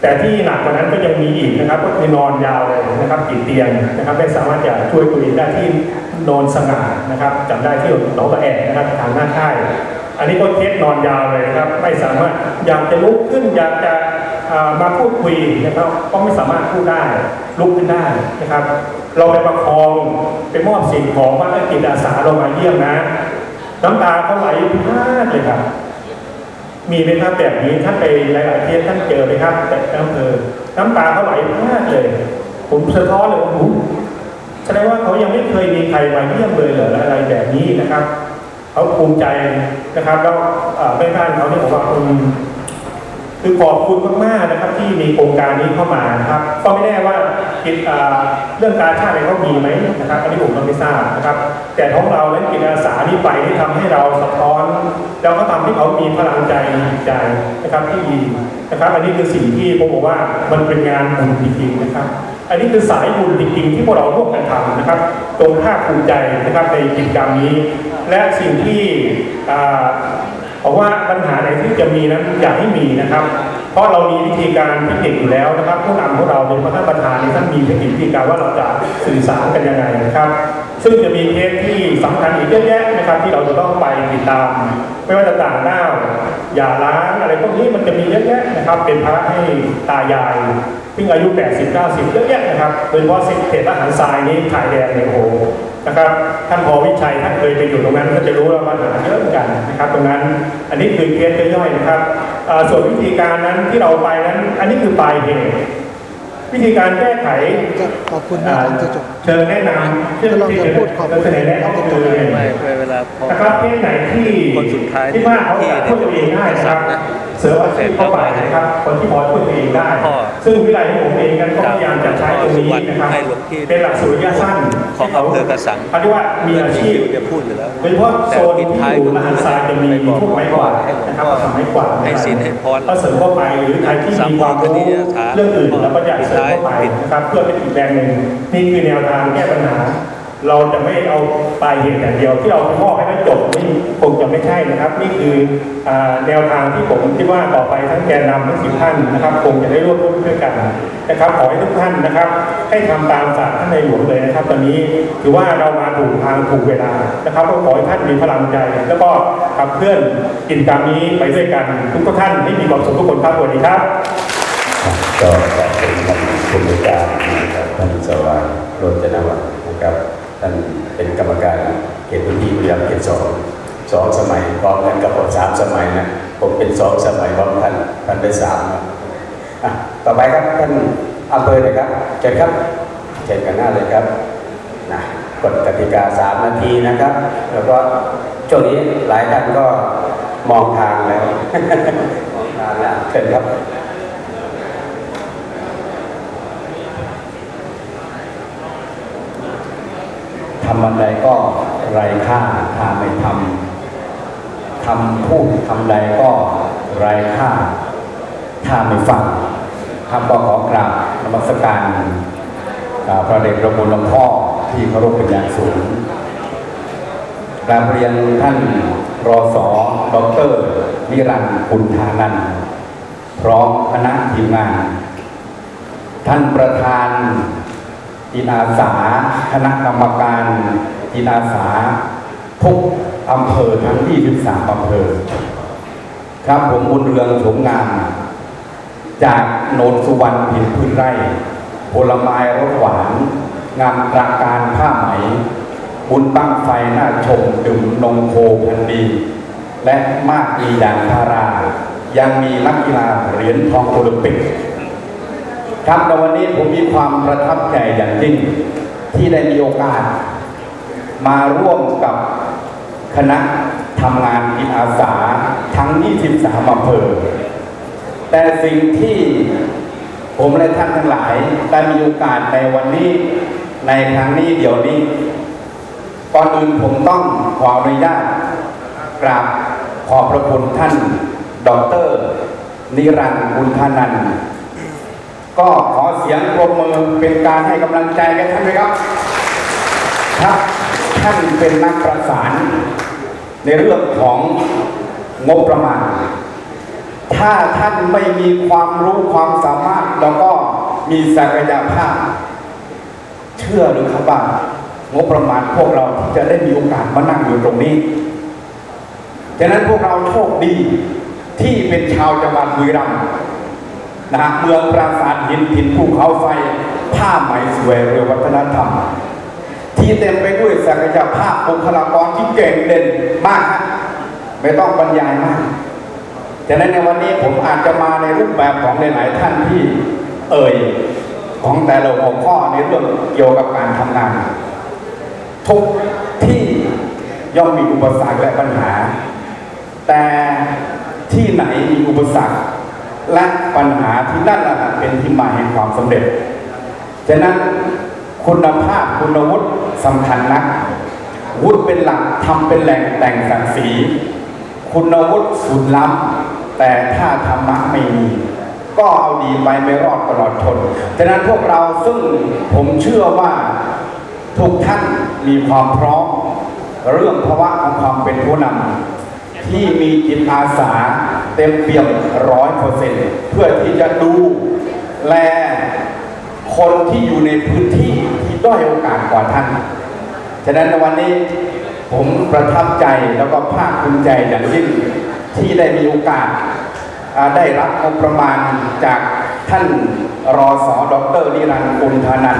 แต่ที่หนักกว่านั้นก็ยังมีอีกนะครับ ก็คือนอนยาวเลยนะครับติดเตียงนะครับไม่สามารถจะช่วยตัวเองได้ที่นอนสง่านะครับจำได้ที่หนองตะแอกนะครับทางหน้าค่าย อันนี้ก็เคสนอนยาวเลยนะครับ ไม่สามารถอยากจะลุกขึ้นอยากจะ มาพูดคุยนะครับก็ไม่สามารถพูดได้ลุกขึ้นได้นะครับ เราไปประคองไปมอบสิ่งของว่าจิตอาสาเรามาเยี่ยมนะ น้ำตาเขาไหลพรากเลยครับ มีไหมครับแบบนี้ท่านไปหลายๆเคสท่านเจอไหมครับ แต่อำเภอน้ำตาเขาไหลพรากเลย ผมสะท้อนเลยว่าแสดงว่าเขายังไม่เคยมีใครมาเยี่ยมเลยเหรออะไรแบบนี้นะครับเขาภูมิใจนะครับแล้วแม่บ้านเขาเนี่ยบอกว่าอืม คือขอบคุณมากๆนะครับที่มีโครงการนี้เข้ามานะครับก็ไม่แน่ว่ากิจเรื่องการชาติอะไรเขามีไหมนะครับอันนี้ผมก็ไม่ทราบนะครับ แต่ของเรานั้นกิจอาสาที่ไปที่ทำให้เราสะท้อนแล้วก็ทำให้เขามีพลังใจจิตใจนะครับที่ดีนะครับ อันนี้คือสิ่งที่ผมบอกว่ามันเป็นงานบุญจริงๆนะครับ อันนี้คือสายบุญจริงๆที่พวกเราร่วมกันทำนะครับ ตรงภาคภูมิใจนะครับในกิจกรรมนี้ และสิ่งที่ อ่าบอกว่าปัญหาไหนที่จะมีนั้นอย่าให้มีนะครับ เพราะเรามีวิธีการเทคนิคอยู่แล้วนะครับผู้นำของเราโดยเฉพาะท่านประธานนี่ท่านมีเทคนิควิธีการว่าเราจะสื่อสารกันยังไงนะครับ ซึ่งจะมีเคสที่สำคัญอีกเยอะแยะนะครับที่เราจะต้องไปติดตาม ไม่ว่าจะต่างด้าวอย่าล้างอะไรพวกนี้มันจะมีเยอะแยะนะครับ เป็นพระให้ตายาย ซึ่งอายุ 80 90 เยอะแยะนะครับ โดยเฉพาะเศษอาหารทรายนี้ถ่ายแดงเนี่ยโอ้โหนะครับท่านพอวิชัยท่านเคยไปอยู่ตรงนั้นก็จะรู้ว่าปัญหาเยอะเหมือนกันนะครับ ตรงนั้นอันนี้คือเคสย่อยๆนะครับส่วนวิธีการนั้นที่เราไปนั้น อันนี้คือปลายเหตุ วิธีการแก้ไขขอบคุณมากครับที่จบเชิญแนะนำเชื่อเราที่จะจะพูดขอบคุณเสนอแนะก็คือไม่ไม่เวลาพอนะครับที่ไหนที่คนสุดท้ายที่ว่าเขาจะช่วยตัวเองได้นะครับที่เสริมอาชีพเข้าไปนะครับคนที่พอช่วยตัวเองได้พ่อซึ่งวิไลของผมเองกันก็พยายามจะใช้ตรงนี้นะครับให้หลวงพี่เป็นหลักสูตรระยะสั้นของอำเภอกระสังเขาเรียกว่ามีอาชีพเพื่นที่จะพูดอยู่แล้วโดยเฉพาะโซนที่อยู่มหาศาลจะมีพวกไม้กวาดนะครับทำไม้กวาดให้ศีลให้พรก็เสริมเข้าไปหรือใครที่มีความรู้เรื่องอื่นแล้วก็อยากเสริมเข้าไปนะครับเพื่อเป็นอีกแรงหนึ่งนี่คือแนวทางแก้ปัญหา เราจะไม่เอาปลายเหตุอย่างเดียว ที่เรามอบให้มันจบนี่คงจะไม่ใช่นะครับ นี่คืออแนวทางที่ผมคิดว่าต่อไปทั้งแกนนำทั้งสิบท่านนะครับ คงจะได้ร่วมร่วมด้วยกันนะครับขอให้ทุกท่านนะครับ ให้ทำตามศาสตร์ท่านในหลวงเลยนะครับ ตอนนี้ถือว่าเรามาถูกทางถูกเวลานะครับก็ขอให้ท่านมีพลังใจ แล้วก็ขับเคลื่อนกิจกรรมนี้ไปด้วยกัน ทุกท่านให้มีความสุขทุกคนครับสวัสดีครับ ก็ขอบคุณ ท่านผู้บริการนะครับท่านสว่างโรจนวัฒน์นะครับท่านเป็นกรรมการเขตพื้นที่บุรีรัมย์เขตสองสองสมัยพร้อมกันกับผมสามสมัยนะผมเป็นสองสมัยพร้อมท่านท่านเป็นสามต่อไปครับท่านอำเภอเลยครับเชิญครับเชิญกันหน้าเลยครับนะกฎกติกาสามนาทีนะครับ แล้วก็ช่วงนี้หลายท่านก็มองทางแล้วมองทางแล้วเชิญครับำวันใดก็ไร้ค่าถ้าไม่ทำทำพูดทำใดก็ไร้ค่าถ้าไม่ฟังครับก็ขอกราบนมัสการพระเดชพระคุณหลวงพ่อที่เคารพเป็นอย่างสูงกราบเรียนท่านรอสอดอกเตอรนิรันดร์คุณทานันพร้อมคณะทีมงาน ท่านประธาน จิตอาสาคณะกรรมการจิตอาสาทุกอำเภอทั้ง23อำเภอ ครับผมบุญเรืองโฉมงาม จากโนนสุวรรณผินพื้นไร่ผลไม้รสหวาน งานตราการผ้าไหม บุญตั้งไฟหน้าชมดื่มนมโคพันดี และมากมีอย่างพารา ยังมีนักกีฬาเหรียญทองโอลิมปิก ครับในวันนี้ผมมีความประทับใจอย่างยิ่งที่ได้มีโอกาส มาร่วมกับคณะทำงานจิตอาสาทั้ง 23อำเภอ แต่สิ่งที่ผมและท่านทั้งหลายได้มีโอกาสในวันนี้ในครั้งนี้เดี๋ยวนี้ก่อนอื่นผมต้องขออนุญาตกราบขอบพระคุณท่านดอกเตอรนิรันดร์บุญธนันท์ ก็ขอเสียงปรบมือเป็นการให้กำลังใจแก่ท่านไหมครับครับท่านเป็นนักประสานในเรื่องของงบประมาณ ถ้าท่านไม่มีความรู้ความสามารถแล้วก็มีศักยภาพ เชื่อหรือครับว่างบประมาณพวกเราที่จะได้มีโอกาสมานั่งอยู่ตรงนี้ฉะนั้นพวกเราโชคดีที่เป็นชาวจังหวัดบุรีรัมย์ นะฮะเมืองปราสาทหินถิ่นภูเขาไฟ ผ้าไหมสวยเรือวัฒนธรรม ที่เต็มไปด้วยศักยภาพบุคลากรที่เก่งเด่นมาก ไม่ต้องบรรยายมากฉะนั้นในวันนี้ผมอาจจะมาในรูปแบบของหลาย ๆ ท่านที่เอ่ยของแต่ละหัวข้อในเรื่องเกี่ยวกับการทำงาน ทุกที่ย่อมมีอุปสรรคและปัญหา แต่ที่ไหนมีอุปสรรค และปัญหาที่นั่นแหละเป็นที่มาแห่งความสำเร็จ ฉะนั้นคุณภาพคุณวุฒิสำคัญนัก วุฒิเป็นหลักทำเป็นแหล่งแต่งศักดิ์ศรีคุณวุฒิสุดล้ำแต่ถ้าธรรมะไม่มี ก็เอาดีไปไม่รอดตลอดทน ฉะนั้นพวกเราซึ่งผมเชื่อว่าทุกท่านมีความพร้อม เรื่องภาวะของความเป็นผู้นำที่มีจิตอาสา เต็มเปี่ยมร้อยเปอร์เซ็นต์เพื่อที่จะดูแลคนที่อยู่ในพื้นที่ที่ด้อยโอกาสกว่าท่าน ฉะนั้นในวันนี้ผมประทับใจแล้วก็ภาคภูมิใจอย่างยิ่งที่ได้มีโอกาสได้รับงบประมาณจากท่านรอสอดรนิรันดร์กุลธานัน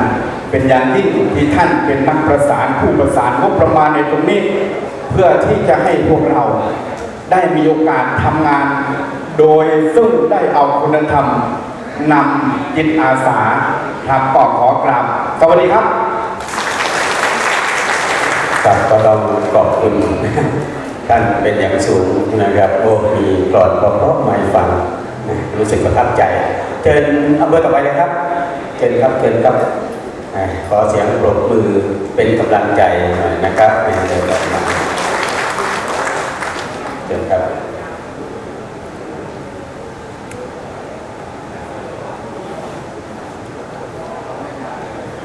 เป็นอย่างยิ่งที่ท่านเป็นนักประสานผู้ประสานงบประมาณในตรงนี้ เพื่อที่จะให้พวกเรา ได้มีโอกาสทำงาน โดยซึ่งได้เอาคุณธรรมนำจิตอาสาครับก็ขอกราบสวัสดีครับครับก็ต้องขอบคุณท่านเป็นอย่างสูงนะครับโอ้มีกรอดเพราะๆไม่ฟังนะรู้สึกประทับใจเชิญอำเภอต่อไปเลยครับเชิญครับเชิญครับขอเสียงปรบมือเป็นกำลังใจหน่อยนะครับในเรื่องต่อมา เชิญครับ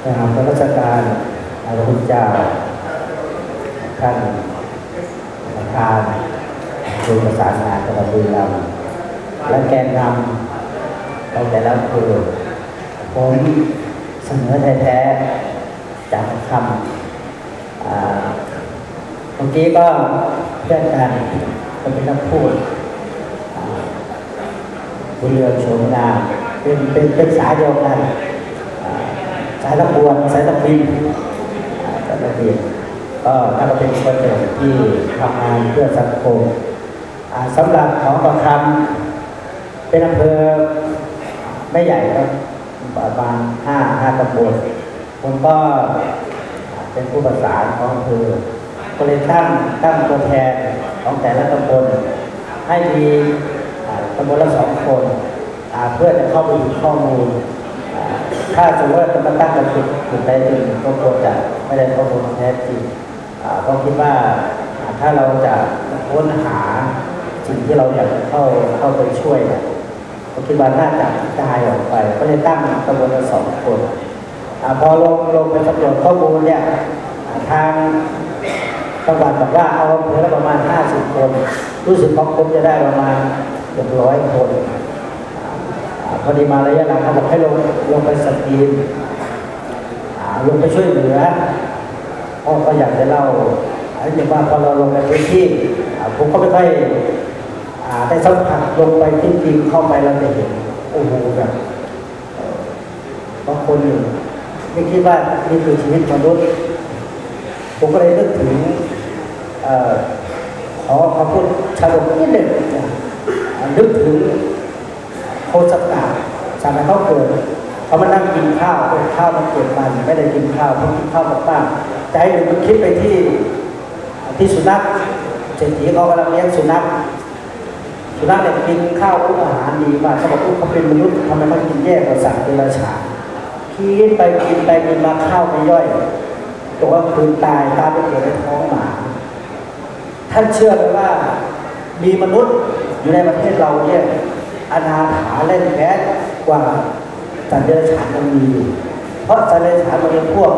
นะครับพระราชการพระพุธเจ้าท่านประธานดูประสานงานจังหวัดบุรีรัมย์และแกนนำเราแต่ละอำเภอผมเสนอแท้ๆจากคำเมื่อกี้ก็เพื่อนกัน ก็เป็นนักพูดอ่าบุญเรืองโฉมงาเป็นเป็นเป็นสายเดียวกันสายตะบวนสายตะพิมสายตะพิมก็ท่านก็เป็นคนหนึ่งที่ทำงานเพื่อสังคมสำหรับของประคำเป็นอำเภอไม่ใหญ่ครับประมาณห้าห้าตำบลผมก็เป็นผู้ประสานของอำเภอก็เลยตั้งตั้งตัวแทน ของแต่ละตำบลให้มีตำบลละสองคนเพื่อจะเข้าไปดูข้อมูล ถ้าสมมติว่าจะมาตั้งกันจุดจุดใดจุดหนึ่งก็ควรจะไม่ได้ข้อมูลแท้จริงอ่าก็คิดว่าถ้าเราจะค้นหาสิ่งที่เราอยากจะเข้าเข้าไปช่วยเนี่ยผมคิดว่าน่าจะกระจายออกไป ก็เลยตั้งกระบวนการสองคนอพอลงลงไปสำรวจข้อมูลเนี่ยทาง จังหวัดบอกว่าเอาอำเภอประมาณ 50 คน รู้สึกของผมจะได้ประมาณเกือบร้อยคนพอดีมาระยะหลังเขาบอกให้ลงลงไปสกรีนลงไปช่วยเหลือพ่อก็อยากจะเล่าอันนี้ว่าพอเราลงไปพื้นที่ผมก็ไม่ค่อยได้สัมผัสลงไปจริงๆเข้าไปแล้วจะเห็นโอ้โหแบบบางคนนี่ไม่คิดว่านี่คือชีวิตมนุษย์ผมก็เลยนึกถึง ขอขอพูดชาดกนิดหนึ่งนึกถึงโคสกาสามัยเขาเกิดเขามานั่งกินข้าวเป็นข้าวมันเกิดมันไม่ได้กินข้าวเพราะกินข้าวมากๆใจหนึ่งมันคิดไปที่ที่สุนัขเศรษฐีเขากำลังเลี้ยงสุนัขสุนัขเนี่ยกินข้าวอาหารดีมากเขาบอกว่าเขาเป็นมนุษย์ทำไมเขากินแย่กว่าสัตว์เดรัจฉานกินไปกินไปกินมาข้าวไม่ย่อยตัวก็คืนตายตายไปเกิดในท้องหมา ท่านเชื่อไหมว่ามีมนุษย์อยู่ในประเทศเราเนี่ยอนาถาเล่นแพ้กว่าสัตว์เดรัจฉานมันมีอยู่เพราะสัตว์เดรัจฉานมันเป็นพวก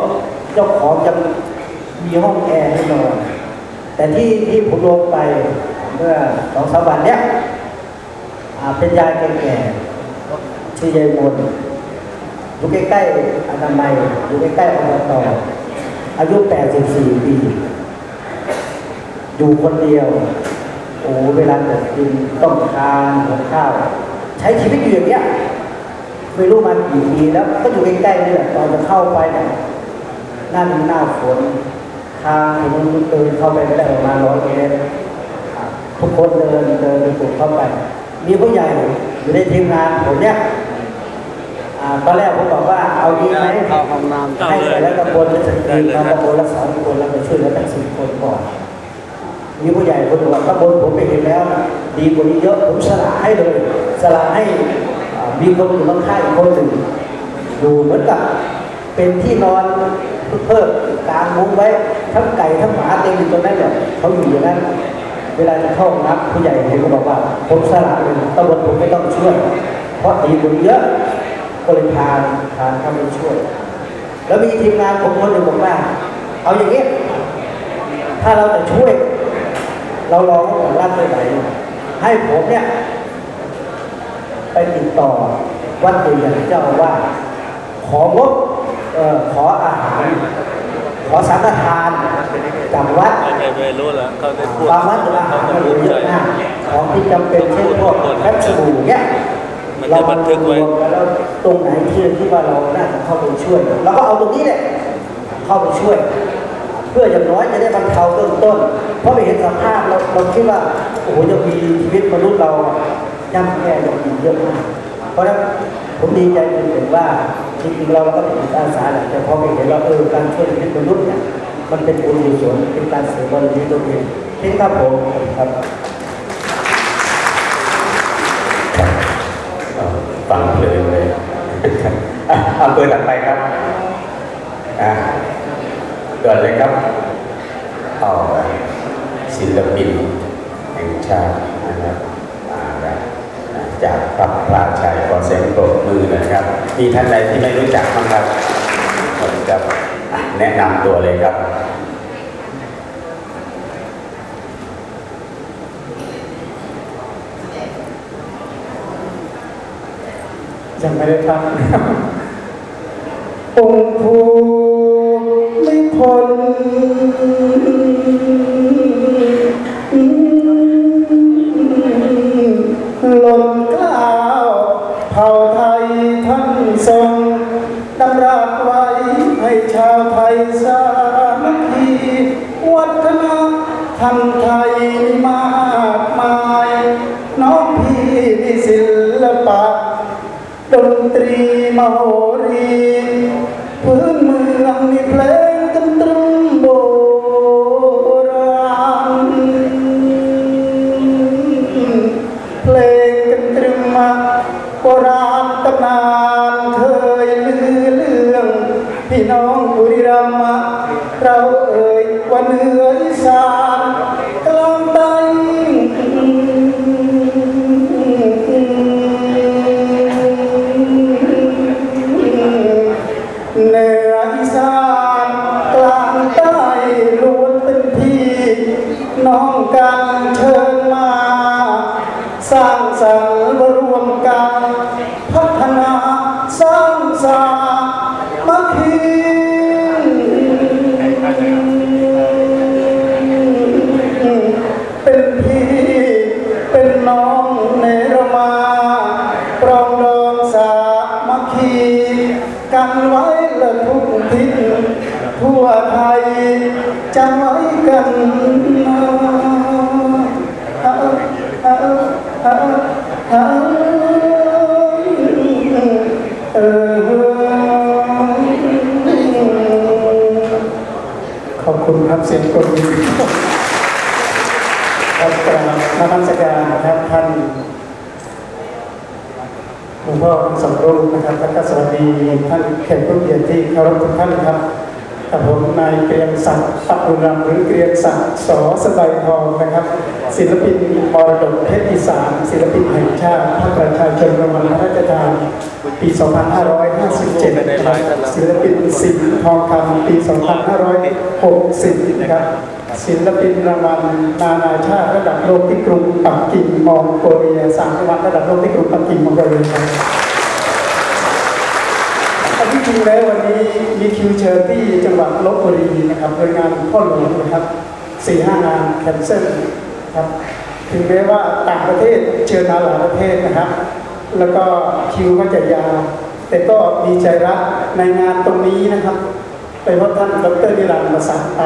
เจ้าของยังมีห้องแอร์ให้นอนแต่ที่ที่ผมลงไปเมื่อสองสามวันเนี้ยอ่าเป็นยายแก่ๆชื่อยายมนอยู่ใกล้ๆอนามัยอยู่ใกล้ๆอบตอายุ 84 ปี อยู่คนเดียว โอ้เวลาจะกินต้องทานหัวข้าว ใช้ชีวิตอยู่อย่างเงี้ยไม่รู้มากี่ปีแล้วก็อยู่ใกล้ๆนี่แหละตอนจะเข้าไปเนี่ยหน้าหน้าฝนทางถนนเดินเข้าไปไม่ได้ประมาณร้อยเมตรอะทุกคนเดินเดินปลุกเข้าไป มีผู้ใหญ่อยู่ในทีมงานผมเนี่ยอ่าตอนแรกผมบอกว่าเอาดีไหมเข้าห้องน้ำให้แต่ละตำบลจะทีมมาตำบลละสองคนแล้วไปช่วยเหลือทั้งสี่คนก่อน มีผู้ใหญ่คนหนึ่งว่าตำบลผมไปเห็นแล้ว ดีกว่านี้เยอะผมสละให้เลยสละให้มีคนอยู่ข้างๆอีกคนหนึ่งอยู่เหมือนกับเป็นที่นอนเพิ่มกางมุ้งไว้ทั้งไก่ทั้งหมาเต็มอยู่ตรงนั้นเนี่ยเขาอยู่อย่างนั้นเวลาจะเข้าน้ำผู้ใหญ่เห็นก็บอกว่า ผมสละเลยตำบลผมไม่ต้องช่วย เพราะดีกว่านี้เยอะก็เลยพาพาเข้าไปช่วย แล้วมีทีมงานผมคนหนึ่งบอกว่าเอาอย่างนี้ถ้าเราจะช่วย เราลองว่ารับไปไหนให้ผมเนี่ย ไปติดต่อวัดใหญ่ๆเจ้าอาว่าสของบเอ่อขออาหาร ขอสังฆทานจากวัดไม่ไม่ไม่รู้แล้วเขาได้พูดบางวัดอาหารเขามันจะพูดเยอะใหญ่มากของที่จำเป็นเช่นพวกแคปซูลเนี่ยมันจะบันทึกไว้เรามารวมกันแล้วตรงไหนที่ที่ว่าเราน่าจะเข้าไปช่วยเราก็เอาตรงนี้แหละเข้าไปช่วย เพื่ออย่างน้อยจะได้บรรเทาเบื้องต้น เพราะไปเห็นสภาพเราเราคิดว่าโอ้โหยังมีชีวิตมนุษย์เราย่ำแย่ยังมีเยอะมากเพราะฉะนั้นผมดีใจจนเห็นว่าจริงๆเราก็เป็นจิตอาสาแหละแต่พอไปเห็นเราเออการช่วยชีวิตมนุษย์เนี่ยมันเป็นบุญกุศลเป็นการเสียบริตัวเองที่ครับผมครับฟังเพลินเลยอะอำเภอถัดไปครับอะ ก่อนเลยครับเอาศิลปินแห่งชาตินะครับจากพระพราชัยขอเสียงปรบมือนะครับ มีท่านใดที่ไม่รู้จักบ้างครับผมจะอะแนะนำตัวเลยครับยังไม่ได้ทำองค์ภู ธรรมไทยมากมาย น้องพี่มีศิลปะ ดนตรีมโหรีพื้นเมืองมีเพลงกันตรึมโบราณเพลงกันตรึมมาโบราณตำนานเคยลือเรื่องพี่น้อง ครับเสียงปรบมือครับกราบนมัสการนะครับท่านหลวงพ่อสำรูปนะครับและก็สวัสดีท่านแขกผู้เกียรติที่เคารพทุกท่านครับกับผมนายเกรียงศักดิ์ปักรุรำหรือเกรียงศักดิ์สอสบายทองนะครับ ศิลปินมรดกเพชรอีสานศิลปินแห่งชาติพระประชาชนรางวัลพระราชทาน ปี 2557ครับศิลปินสิงห์ทองคำปี 2560นะครับศิลปินรางวัลนานาชาติระดับโลกที่กรุงปักกิ่งมองโกเลียสามรางวัลระดับโลกที่กรุงปักกิ่งมองโกเลียอันที่จริงแล้ววันนี้มีคิวเชิญที่จังหวัดลบบุรีนะครับโดยงานพ่อหลวงนะครับสี่ห้างานแคนเซิลครับถึงแม้ว่าต่างประเทศเชิญมาหลายประเทศนะครับ แล้วก็คิวก็จะยาวแต่ก็มีใจรักในงานตรงนี้นะครับ ไปพบท่านดรนิรันดร์ประสานไป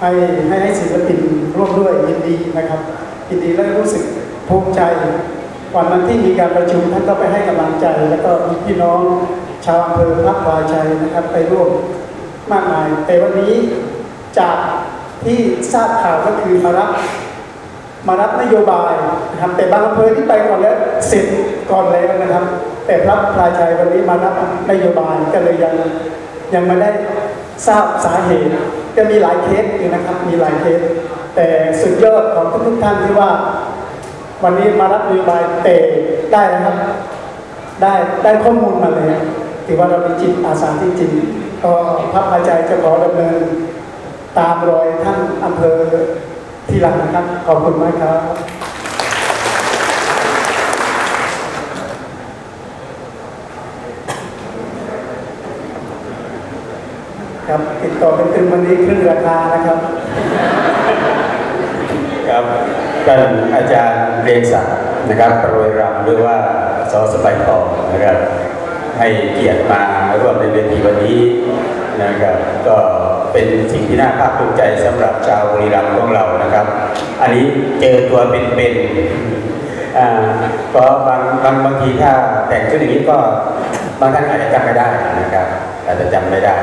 ให้ให้ให้ศิลปินร่วมด้วยยินดีนะครับยินดีและรู้สึกภูมิใจวันนั้นที่มีการประชุมท่านก็ไปให้กำลังใจ แล้วก็มีพี่น้องชาวอำเภอพระพลาชัยนะครับ ไปร่วมมากมาย แต่วันนี้จากที่ทราบข่าวก็คือมารับมารับนโยบายนะครับแต่บางอำเภอที่ไปก่อนแล้วเสร็จ ก่อนแล้วนะครับ แต่พระพลาชัยวันนี้มารับนโยบายก็เลยยังยังไม่ได้ทราบสาเหตุ ก็มีหลายเคสอยู่นะครับ มีหลายเคส แต่สุดยอดของทุกท่านที่ว่า วันนี้มารับนโยบายแต่ได้นะครับ ได้ได้ข้อมูลมาเลยถือว่าเรามีจิตอาสาที่จริงก็พระพาใจจะขอดำเนินตามรอยท่านอำเภอที่หลังนะครับ ขอบคุณมากครับ ครับ ต่อเป็นตึงวันนี้ครึ่งราคานะครับ ครับท่านอาจารย์เรียงศักดิ์นะครับโปรยรำหรือว่าสอสบายทอนะครับ ให้เกียรติมาร่วมในเวทีวันนี้นะครับ ก็เป็นสิ่งที่น่าภาคภูมิใจสำหรับชาวบุรีรัมย์ของเรานะครับ อันนี้เจอตัวเป็นๆอ่าเพราะบางบางบางทีถ้าแต่งชุดอย่างนี้ก็บางท่านอาจจะจำไม่ได้นะครับอาจจะจำไม่ได้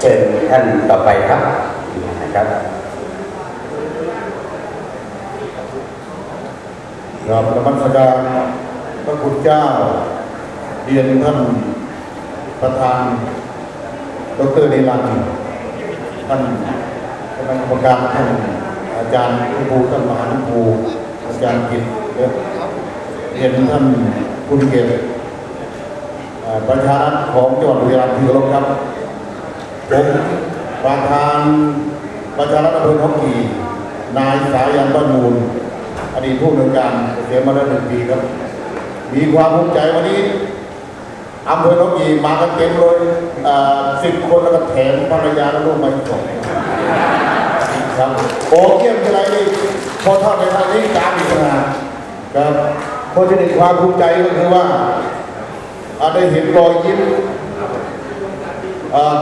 เชิญท่านต่อไปครับนะครับกราบนมัสการพระคุณเจ้าเรียนท่านประธาน ดรนิรันดร์ท่านคณะกรรมการท่านอาจารย์ครูท่านมหาครูอาจารย์กิตเรียนท่านคุณเกศประชารัฐของจังหวัดบุรีรัมย์ที่เคารพครับ ผมประธานประชารัฐอำเภอท้องกี่นายสายันบ้านมูล อดีตผู้อำนวยการเกษียณมาแล้วหนึ่งปีครับ มีความภูมิใจวันนี้อำเภอท้องกี่มากันเต็มเลยสิบคนแล้วก็แถมภรรยาและลูกมาอีกสองครับโอเยี่ยมอะไรนี่พอทอดในทางนี้ตามอีกนะครับเพราะฉะนั้นความภูมิใจก็คือว่าอ่าได้เห็นรอยยิ้ม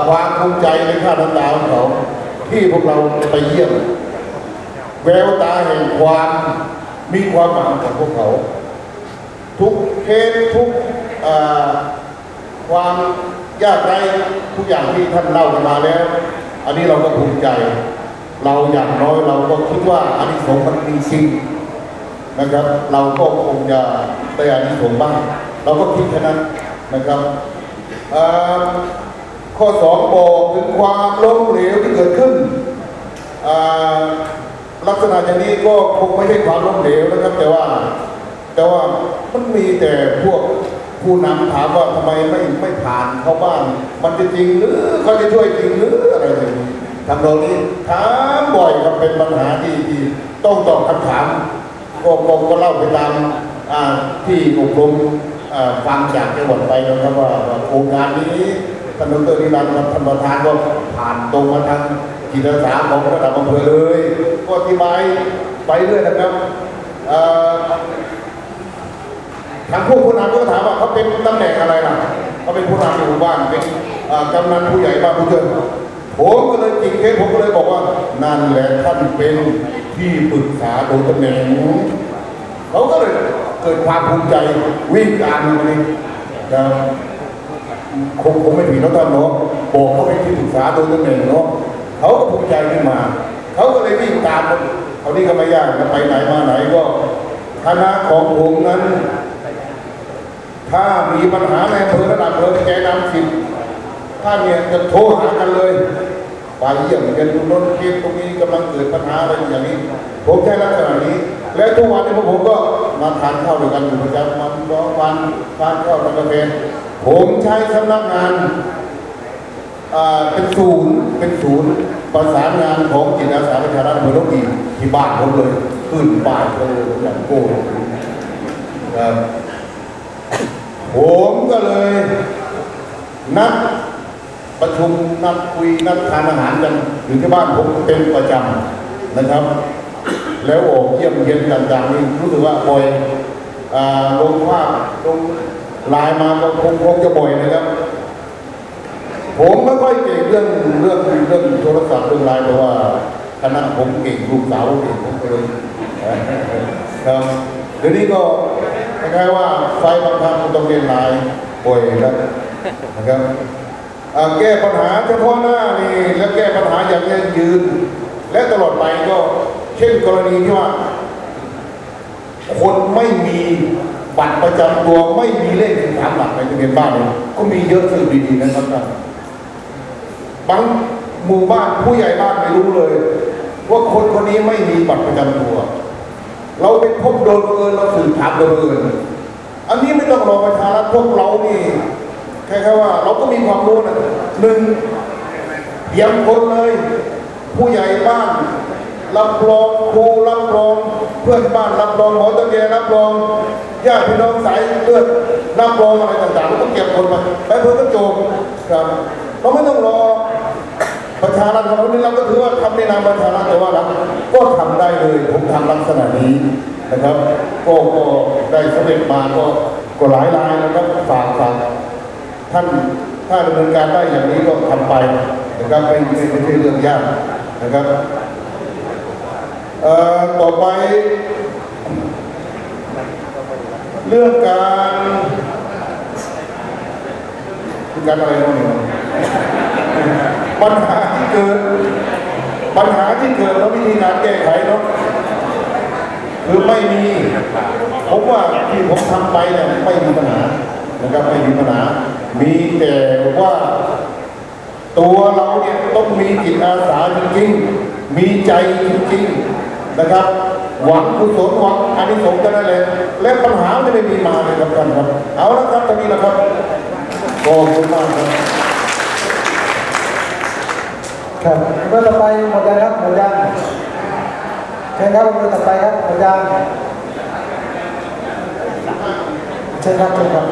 ความภูมิใจในข้าน้ำตาของเขาที่พวกเราไปเยี่ยม แววตาแห่งความมีความหวังของพวกเขา ทุกเคสทุกความยากไรทุกอย่างที่ท่านเล่ากันมาแล้ว อันนี้เราก็ภูมิใจ เราอย่างน้อยเราก็คิดว่าอานิสงส์มันมีจริงนะครับ เราก็คงจะได้อานิสงส์บ้าง เราก็คิดแค่นั้นนะครับอ่อ ข้อสองบอกถึงความล้มเหลวที่เกิดขึ้น ลักษณะอย่างนี้ก็คงไม่ใช่ความล้มเหลวนะครับ แต่ว่า แต่ว่ามันมีแต่พวกผู้นำถามว่าทำไมไม่ไม่ผ่านเขาบ้างมันจะจริงหรือเขาจะช่วยจริงหรืออะไรอย่างนี้ทำนองนี้ถามบ่อยครับเป็นปัญหาที่ที่ต้องตอบคำถามก็ก็ก็เล่าไปตามที่อบรมอ่าฟังจากจังหวัดไปนะครับว่าโครงการนี้ ท่านดรนิรันดร์ท่านประธานก็ผ่านตรงมาทางจิตอาสาของระดับอำเภอเลย ก็อธิบายไปเรื่อยนะครับทางผู้ผู้นำก็ถามว่าเขาเป็นตำแหน่งอะไรล่ะเขาเป็นผู้นำในหมู่บ้านเป็นกำนันผู้ใหญ่บ้านผู้ช่วยผมก็เลยจริงเทผมก็เลยบอกว่านั่นแหละท่านเป็นที่ปรึกษาโดยตำแหน่งเขาก็เลยเกิดความภูมิใจวิ่งการมาเลยนะ คงคงไม่ผิดนะท่านเนาะบอกเขาเป็นที่ปรึกษาโดยตำแหน่งเนาะเขาก็ภูมิใจขึ้นมา เขาก็เลยวิ่งตามเขานี่ก็ไม่ยากนะไปไหนมาไหนก็คณะของผมนั้น ถ้ามีปัญหาในอำเภอระดับอำเภอแกนำสิบท่านเนี่ยจะโทรหากันเลย ไปเยี่ยมกันตรงโน้นเคสตรงนี้กำลังเกิดปัญหาอะไรอย่างนี้ ผมใช้ลักษณะนี้ และทุกวันนี้พวกผมก็มาทานข้าวด้วยกันอยู่ประจำวันสองวันทานข้าวทานกาแฟผมใช้สำนักงานเป็นศูนย์เป็นศูนย์ประสานงานของจิตอาสาประชารัฐอำเภอโลกีที่บ้านผมเลยขึ้นป้ายเลยอย่างโก้ผมก็เลยนัด ประชุมนัดคุยนัดทานอาหารกันอยู่ที่บ้านผมเป็นประจำนะครับ แล้วออกเยี่ยมเยียนต่างๆนี่รู้สึกว่าบ่อยอ่าลงภาพลงลน์มาก็คงคงจะบ่อยนะครับ ผมไม่ค่อยเก่งเรื่องเรื่องเรื่องโทรศัพท์เรื่องไลน์แต่ว่าคณะผมเก่งลูกสาวเก่งผมก็เลยครับเดี๋ยวนี้ก็คล้ายๆว่าไฟบางครั้งมันต้องเรียนไลน์บ่อยแล้วนะครับ แก้ปัญหาเฉพาะหน้านี่และแก้ปัญหาอย่างยั่งยืน และตลอดไปก็ เช่นกรณีที่ว่า คนไม่มีบัตรประจำตัวไม่มีเลขสิบสามหลักในทะเบียนบ้านเนี่ยก็มีเยอะสื่อดีๆนะครับท่านบางหมู่บ้านผู้ใหญ่บ้านไม่รู้เลย ว่าคนคนนี้ไม่มีบัตรประจำตัว เราไปพบโดยบังเอิญเราสืบถามโดยบังเอิญอันนี้ไม่ต้องรอประชารัฐพวกเรานี่ แค่แค่ว่าเราก็มีความรู้นะหนึ่งเตรียมคนเลย ผู้ใหญ่บ้านรับรองครูรับรอง เพื่อนบ้านรับรองหมอตะเกียรับรองญาติพี่น้องสายเลือดรับรองอะไรต่างๆเราต้องเก็บคนมาไปเพื่อก็จบครับเราไม่ต้องรอประชารัฐของเรานี่เราก็ถือว่าทำในนามประชารัฐแต่ว่าเราก็ทำได้เลยผมทำลักษณะนี้นะครับ ก็ก็ได้สำเร็จมาก็ก็หลายรายนะครับฝากฝาก ท่านถ้าดำเนินการได้อย่างนี้ก็ทำไปนะครับไม่ไม่ไม่ใช่เรื่องยากนะครับต่อไป เรื่องการการอะไรเนี่ยปัญหาที่เกิดปัญหาที่เกิดแล้ววิธีการแก้ไขเนาะคือไม่มี ผมว่าที่ผมทำไปเนี่ยไม่มีปัญหานะครับไม่มีปัญหา มีแต่ว่าตัวเราเนี่ยต้องมีจิตอาสาจริงๆ มีใจจริงๆนะครับ หวังกุศลหวังอานิสงส์กันนั่นแหละและปัญหาไม่ได้มีมาเลยครับท่านครับ เอาละครับตอนนี้นะครับขอบคุณมากครับครับเมื่อต่อไปหมดยังครับหมดยังเชิญครับเมื่อต่อไปครับหมดยังเชิญครับเชิญครับ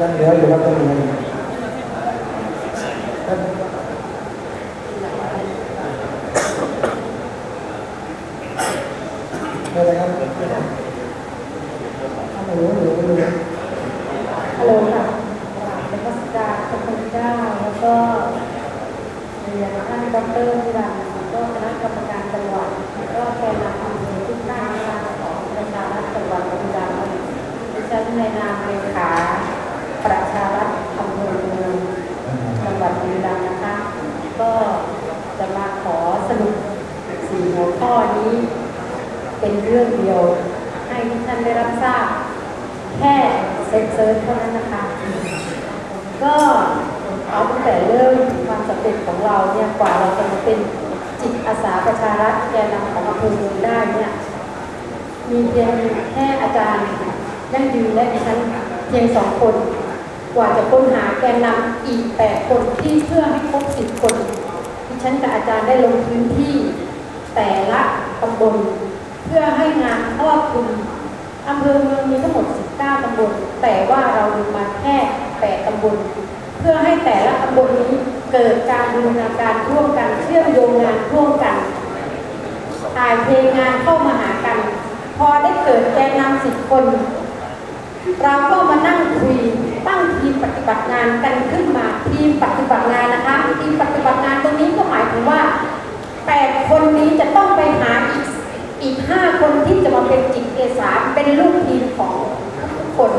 ยังเหลืออยู่ครับยังเหลืออยู่ท่านไม่เป็นไรครับฮัลโหลฮัลโหลฮัลโหลฮัลโหลค่ะเป็นพัสกาพรขอบคุณเจ้าแล้วก็เรียนท่านดรนิรันดร์ก็คณะกรรมการจังหวัดก็แกนนำอำเภอทุกท่านนะคะของประชารัฐจังหวัดบุรีรัมย์ดิฉันในนามเลขา ประชารัฐอำเภอเมืองจังหวัดบุรีรัมย์นะคะ ก็จะมาขอสรุปสี่หัวข้อนี้ เป็นเรื่องเดียวให้ทุกท่านได้รับทราบ แค่เศษเสี้ยวเท่านั้นนะคะ ก็เอาตั้งแต่เริ่มความสำเร็จของเราเนี่ยกว่าเราจะมาเป็นจิตอาสาประชารัฐแกนนำของอำเภอเมืองได้เนี่ยมีเพียงแค่อาจารย์ยั่งยืนและดิฉันเพียงสองคน กว่าจะค้นหาแกนนำอีกแปดคนที่เพื่อให้ครบสิบคนดิฉันกับอาจารย์ได้ลงพื้นที่ แต่ละตำบลเพื่อให้งานครอบคลุมอำเภอเมืองมีทั้งหมด 19 ตำบล แต่ว่าเราดูมาแค่ 8 ตำบล เพื่อให้แต่ละตำบลนี้เกิดการบูรณาการร่วมกันเชื่อมโยงงานร่วมกันถ่ายเทงานเข้ามาหากัน พอได้เกิดแกนนำสิบคน เราก็มานั่งคุย ตั้งทีมปฏิบัติงานกันขึ้นมาทีมปฏิบัติงานนะคะทีมปฏิบัติงานตรงนี้ก็หมายถึงว่า8คนนี้จะต้องไปหาอีกอีก5คนที่จะมาเป็นจิตเอสารเป็นลูกทีมของทุกคน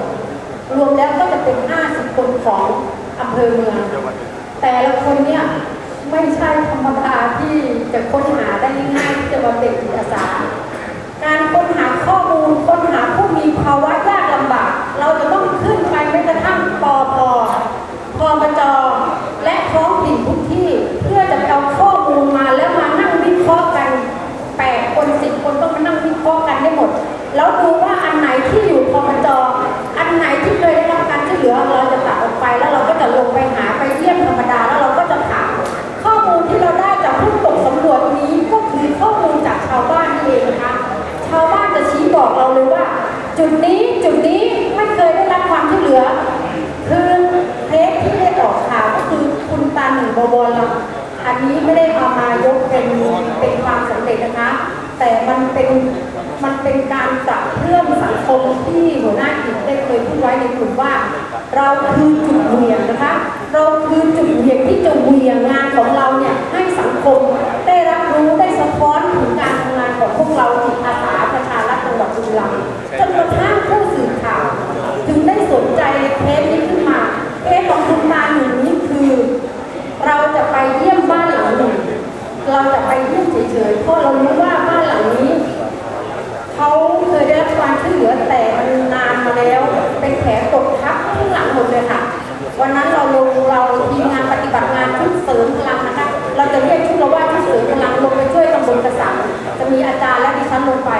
รวมแล้วก็จะเป็น50คนของอำเภอเมือง แต่ละคนเนี่ยไม่ใช่ธรรมดาที่จะค้นหาได้ง่ายที่จะมาเป็นจิตอาสาการค้นหาข้อมูลค้นหาผู้มีภาวะยากลำบาก เราจะต้อง ระทั่งปอพพปจและท้องถิ่นทุกที่ เพื่อจะไปเอาข้อมูลมาแล้วมานั่งวิเคราะห์กัน8คน10คนต้องมานั่งวิเคราะห์กันให้หมด แล้วดูว่าอันไหนที่อยู่พปจอันไหนที่เคยได้รับการช่วยเหลือเราจะตัดออกไปแล้วเราก็จะลงไปหาไปเยี่ยมธรรมดาแล้วเราก็จะถามข้อมูลที่เราได้จากผู้ตกสำรวจนี้ก็คือข้อมูลจากชาวบ้านนี่เองนะคะชาวบ้านจะชี้บอกเราเลยว่า จุดนี้จุดนี้ เคยได้รับความช่วยเหลือ คือเคสที่ได้ออกข่าวก็คือคุณตาหนึ่งบวรเราอันนี้ไม่ได้เอามายกเป็นเป็นความสำเร็จนะคะ แต่มันเป็นมันเป็นการปรับเรื่องสังคมที่หัวหน้ากิจได้เคยพูดไว้ในกลุ่มว่า เราคือจุดเหวี่ยงนะคะ เราคือจุดเหวี่ยงที่จะเหวี่ยงงานของเราเนี่ยให้สังคมได้รับรู้ได้สะท้อนถึงการทำงานของพวกเราจิตอาสาประชารัฐจังหวัดบุรีรัมย์จนกระทั่งผู้สื่อข่าว ถึงได้สนใจใน เคสนี้ขึ้นมาเคสของคุณตาหนึ่งนี้คือ เราจะไปเยี่ยมบ้านหลังหนึ่งเราจะไปเยี่ยมเฉยๆเพราะเรารู้ว่าบ้านหลังนี้เขาเคยได้รับความช่วยเหลือแต่มันนานมาแล้ว เป็นแผลกดทับข้างหลังหมดเลยค่ะ วันนั้นเราลงเราทีมงานปฏิบัติงานชุดเสริมพลังนะคะเราจะเรียกชุดเราว่าชุดเสริมพลังลงไปช่วยตำบลกระสังจะมีอาจารย์และดิฉันลงไป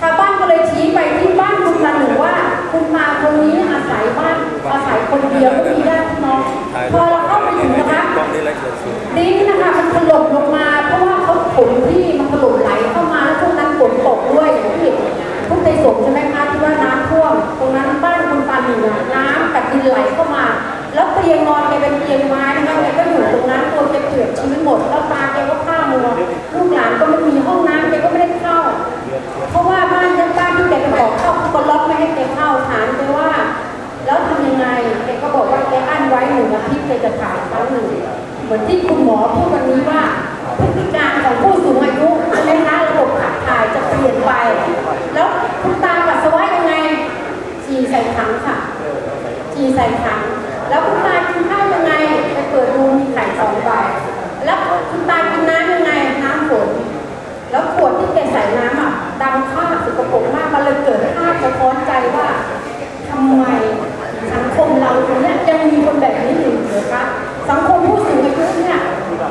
ชาวบ้านก็เลยชี้ไปที่บ้านคุณตาหนึ่งว่า คุณตาคนนี้อาศัยบ้านอาศัยคนเดียวไม่มีญาติพี่น้องพอเราเข้าไปถึงนะคะกล้องนี้ไลฟ์สดอยู่ดินนะคะมันถล่มลงมา เพราะว่าเขาขนที่มันถล่มไหลเข้ามาแล้วช่วงนั้นฝนตกด้วยอย่างที่ทุกใจสมใช่ไหมคะที่ว่าน้ำท่วมตรงนั้นบ้านคุณตาหนึ่งอะน้ำกับดินไหลเข้ามา แล้วเตียงนอนแกเป็นเตียงไม้นะคะ นึ่งอาทิตย์แกจะถ่ายครั้งหนึ่งเหมือนที่คุณหมอพูดวันนี้ว่าพฤติการของผู้สูงอายุใช่ไหมคะระบบขับถ่ายจะเปลี่ยนไป แล้วคุณตาปัสสาวะยังไงฉี่ใส่ถังค่ะฉี่ใส่ถังแล้วคุณตากินข้าวยังไงไปเปิดดูมีไข่สองใบแล้วคุณตากินน้ำยังไงน้ำฝนแล้วขวดที่แกใส่น้ำอะดำค่าบสกปรกมากมันเลยเกิดภาพสะท้อนใจว่าทำไมสังคมเราเนี่ยยังมีคนแบบนี้อยู่เหรอคะสังคม ผู้สูงอายุเนี่ย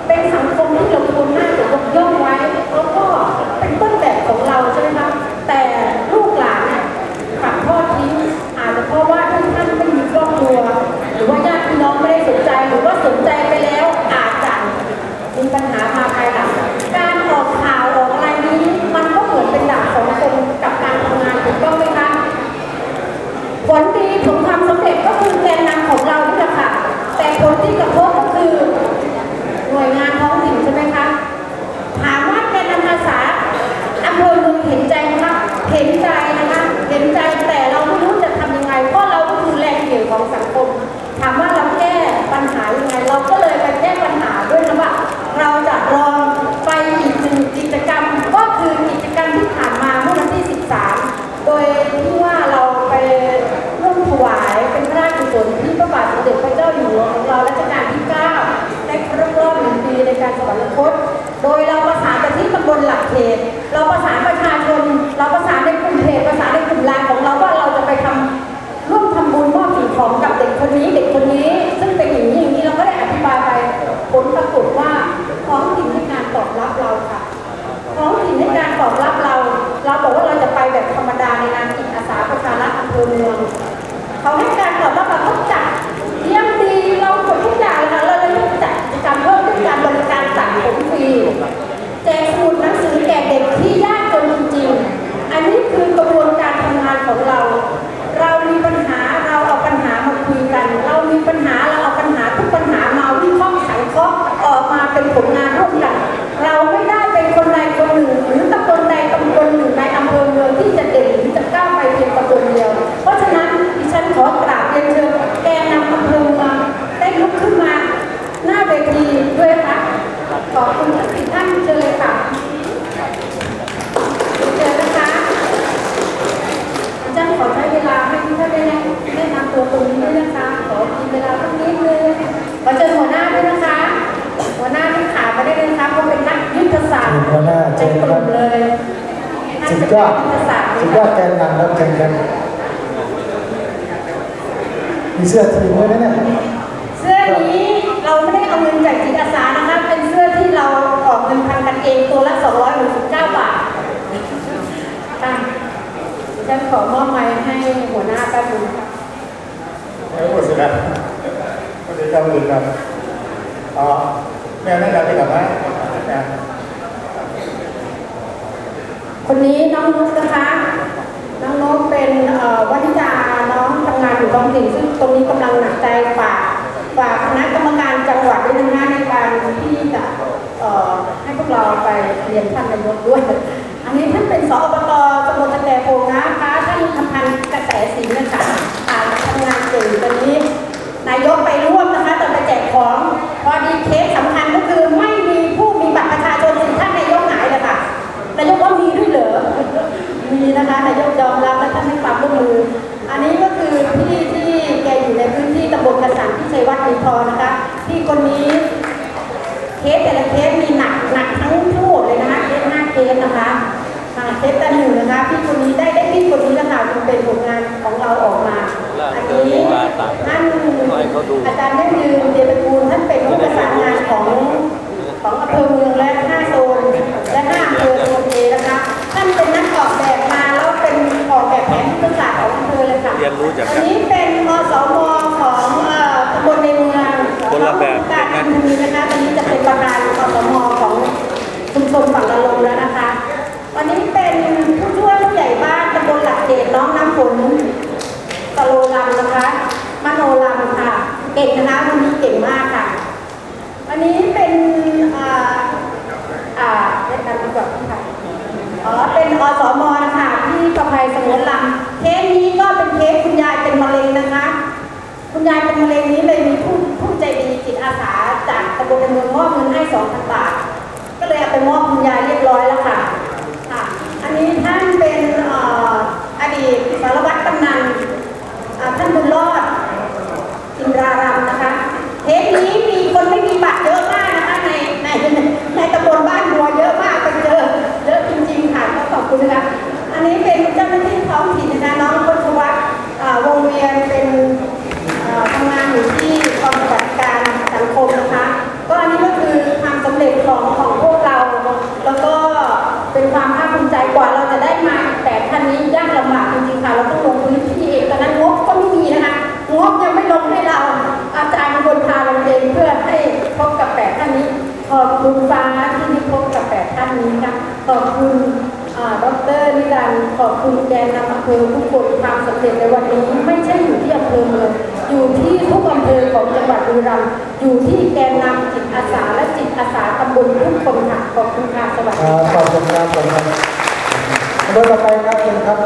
เป็นสังคมที่เราควรน่าจะยกย่องไว้แล้วก็เป็นต้นแบบของเราใช่ไหมคะแต่ลูกหลานเนี่ยกลับทอดทิ้งอาจจะเพราะว่าท่านท่านไม่มีครอบครัว หรือว่าญาติพี่น้องไม่ได้สนใจหรือว่าสนใจไปแล้วอาจจะมีปัญหามาภายหลังการออกข่าวออกอะไรนี้มันก็เหมือนเป็นดาบสองคมกับการทำงานถูกต้องไหมคะผลดีผลความสำเร็จก็คือแกนนำของเรานี่แหละค่ะแต่ผลที่กระทบ คือหน่วยงานท้องถิ่นใช่ไหมคะถามว่าเป็นอาสาอำเภอเมืองเห็นใจไหมคะเห็นใจนะคะเห็นใจแต่เราไม่รู้จะทำยังไงเพราะเราก็คือแรงเหี่ยวของสังคมถามว่าเราแก้ปัญหายังไง เราก็เลยไปแก้ปัญหาด้วยนะว่าเราจะรอ การสวรรคต โดยเราประสานกับที่ตำบลหลักเขต เราประสานประชาชน เราประสานในกลุ่มเพจประสานในกลุ่มแรงของเราว่าเราจะไปทำร่วมทำบุญมอบสิ่งของกับเด็กคนนี้เด็กคนนี้ ซึ่งเป็นอย่างนี้อย่างนี้เราก็ได้อธิบายไปผลปรากฏว่าท้องถิ่นให้การตอบรับเราค่ะท้องถิ่น อคุณทั้งสิท่านเชิญเลยค่ะเจอนะคะอาจารย์ขอใช้เวลาให้ทุกท่านได้แนะนำตัวตรงนี้ด้ยนะคะ ขอกินเวลาสักนิดนึงขอเจอหัวหน้าด้วยนะคะ หัวหน้าที่ขามาได้เลยนะคะเขาเป็นนักยุทธศาสตร์หัวหน้าเชิญครับเลยสุดยอดสุดยอดแกนนำแล้วแกนกันมีเสื้อทีมด้วยนะเนี่ย นทำกันเองตัวละ 269 บาทค่ะฉันขอมอบไม้ให้หัวหน้าแป๊บนึงค่ะเอ้ยหมดสิครับสวัสดีครับสวัสดีครับอ๋อแม่แนะนำที่กับไหมแม่คนนี้น้องนุ๊กนะคะ น้องนุ๊กเป็นเอ่อวนิดาน้องทำงานอยู่ท้องถิ่นซึ่งตรงนี้กำลังหนักใจฝากฝากคณะกรรมการจังหวัดด้วยนะคะในการที่จะ ให้พวกเราไปเรียนท่านนายกด้วย อันนี้ท่านเป็นสอบตตำบลตะแกโพงนะคะท่านทำพันธ์กระแสสินะคะอ่านทำงานเก่งตอนนี้ นายกไปร่วมนะคะตอนไปแจกของพอดีเคสสำคัญก็คือไม่มีผู้มีบัตรประชาชนสิท่านนายกหายเลยค่ะนายกว่ามีด้วยเหรอมีนะคะนายกยอมรับและท่านให้ความร่วมมือ อันนี้ก็คือพี่ที่แกอยู่ในพื้นที่ตำบลกระสันที่ชัยวัฒน์มีพรนะคะพี่คนนี้ เคสแต่ละเคสมีหนักหนักทั้งทั้งหมดเลยนะคะเคสห้าเคสนะคะค่ะเคสแต่หนึ่งนะคะพี่คนนี้ได้ได้พี่คนนี้นะคะจึงเป็นผลงานของเราออกมาอันนี้ท่านอาจารย์ได้ยืนเดียรกูลท่านเป็นผู้ประสานงานของของอำเภอเมืองและห้าโซนและห้าอำเภอโซนเอนะคะท่านเป็นนักออกแบบมาแล้วเป็นออกแบบแผนยุทธศาสตร์ของอำเภอเลยค่ะเรียนรู้จากอักันนนี้เป็นมสมของเอ่อตำบลในเมืองคนละแบบการทำนี้นะคะตอนนี้จะเประธานมสมของชุมชนฝั่งละลงแล้วนะคะ วันนี้เป็นผู้ช่วยผู้ใหญ่บ้านตำบลหลักเกตน้องน้ำฝนตะโลลัมนะคะมโนลัมค่ะ เก่งนะคะวันนี้เก่งมากค่ะอันนี้เป็นอ่าอ่าเรียกกันดีกว่าพี่ค่ะอ๋อเป็นอสมนะคะที่ประภัยสงวนลำเคสนี้ก็เป็นเคสคุณยายเป็นมะเร็งนะคะ คุณยายเป็นมะเร็งนี้เลยมีผ อาสาจากตำบลในเมืองมอบเงินให้สองพันบาท ก็เลยเอาไปมอบคุณยายเรียบร้อยแล้วค่ะค่ะ อันนี้ท่านเป็นออดีตสารวัตรกำนันท่านบุญรอดอินทรารามนะคะเทปนี้มีคนไม่มีบัตรเยอะมากนะคะในในในตำบลบ้านบัวเยอะมากไปเจอเยอะจริงๆค่ะก็ขอบคุณนะคะอันนี้เป็นเจ้าหน้าที่ท้องถิ่นนะน้องพชวัฒน์วงเวียนเป็นเอ่อทำงานอยู่ที่กองปฏิบัติการ สังคมนะคะ ก็อันนี้ก็คือความสำเร็จของของพวกเรา แล้วก็เป็นความภาคภูมิใจกว่าเราจะได้มาแปดท่านนี้ยากลำบากจริงๆค่ะเราต้องลงพื้นที่เองตอนนั้นงบก็ไม่มีนะคะงบยังไม่ลงให้เราอาจารย์เป็นคนพาเราเองเพื่อให้พบกับแปดท่านนี้ขอบคุณฟ้าที่ได้พบกับแปดท่านนี้ค่ะขอบคุณ ดรนิรันดร์ขอบคุณแกนนำอำเภอทุกคนความสำเร็จในวันนี้ไม่ใช่อยู่ที่อำเภอเมืองอยู่ที่ทุกอำเภอของจังหวัดบุรีรัมย์อยู่ที่แกนนำจิตอาสาและจิตอาสาตำบลทุกคนค่ะขอบคุณค่ะสวัสอ่าดีค่ะอบคุณครับขอบคุณครับเบอร์ต่อไปครับเชิญครับ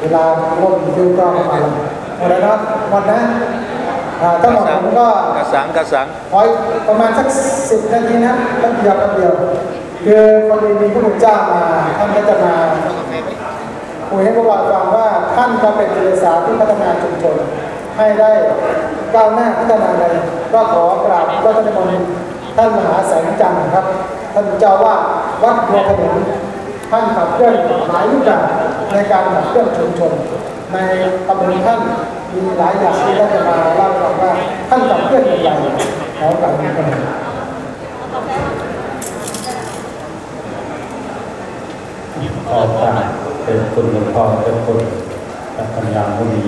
เวลาร่วมคิวก็ประมาณหมดแล้วนะหมดนะทั้งหมดผมก็กระสังกระสังขออีกประมาณสักสิบนาทีนะแป๊บเดียวแป๊บเดียว คือพอดีมีผู้หนุนเจ้ามาท่านก็จะมาคุยให้พวกเราฟังว่าท่านก็เป็นจิตอาสาที่พัฒนาชุมชนให้ได้ก้าวหน้าพัฒนาในก็ขอกราบพระท่านมนท่านมหาแสงจันทร์ครับ ท่านเจ้าว่าวัดบัวขนุนท่านขับเคลื่อนหลายรูปแบบในการขับเคลื่อนชุมชน ในตำบลท่านมีหลายอย่างที่ท่านจะมาเล่าให้ฟังว่าท่านขับเคลื่อนอย่างไรขอกราบขอบคุณครับ ขอบคุณเป็นคุณหลวงพ่อเป็นคุณกับปัญญาผู้มี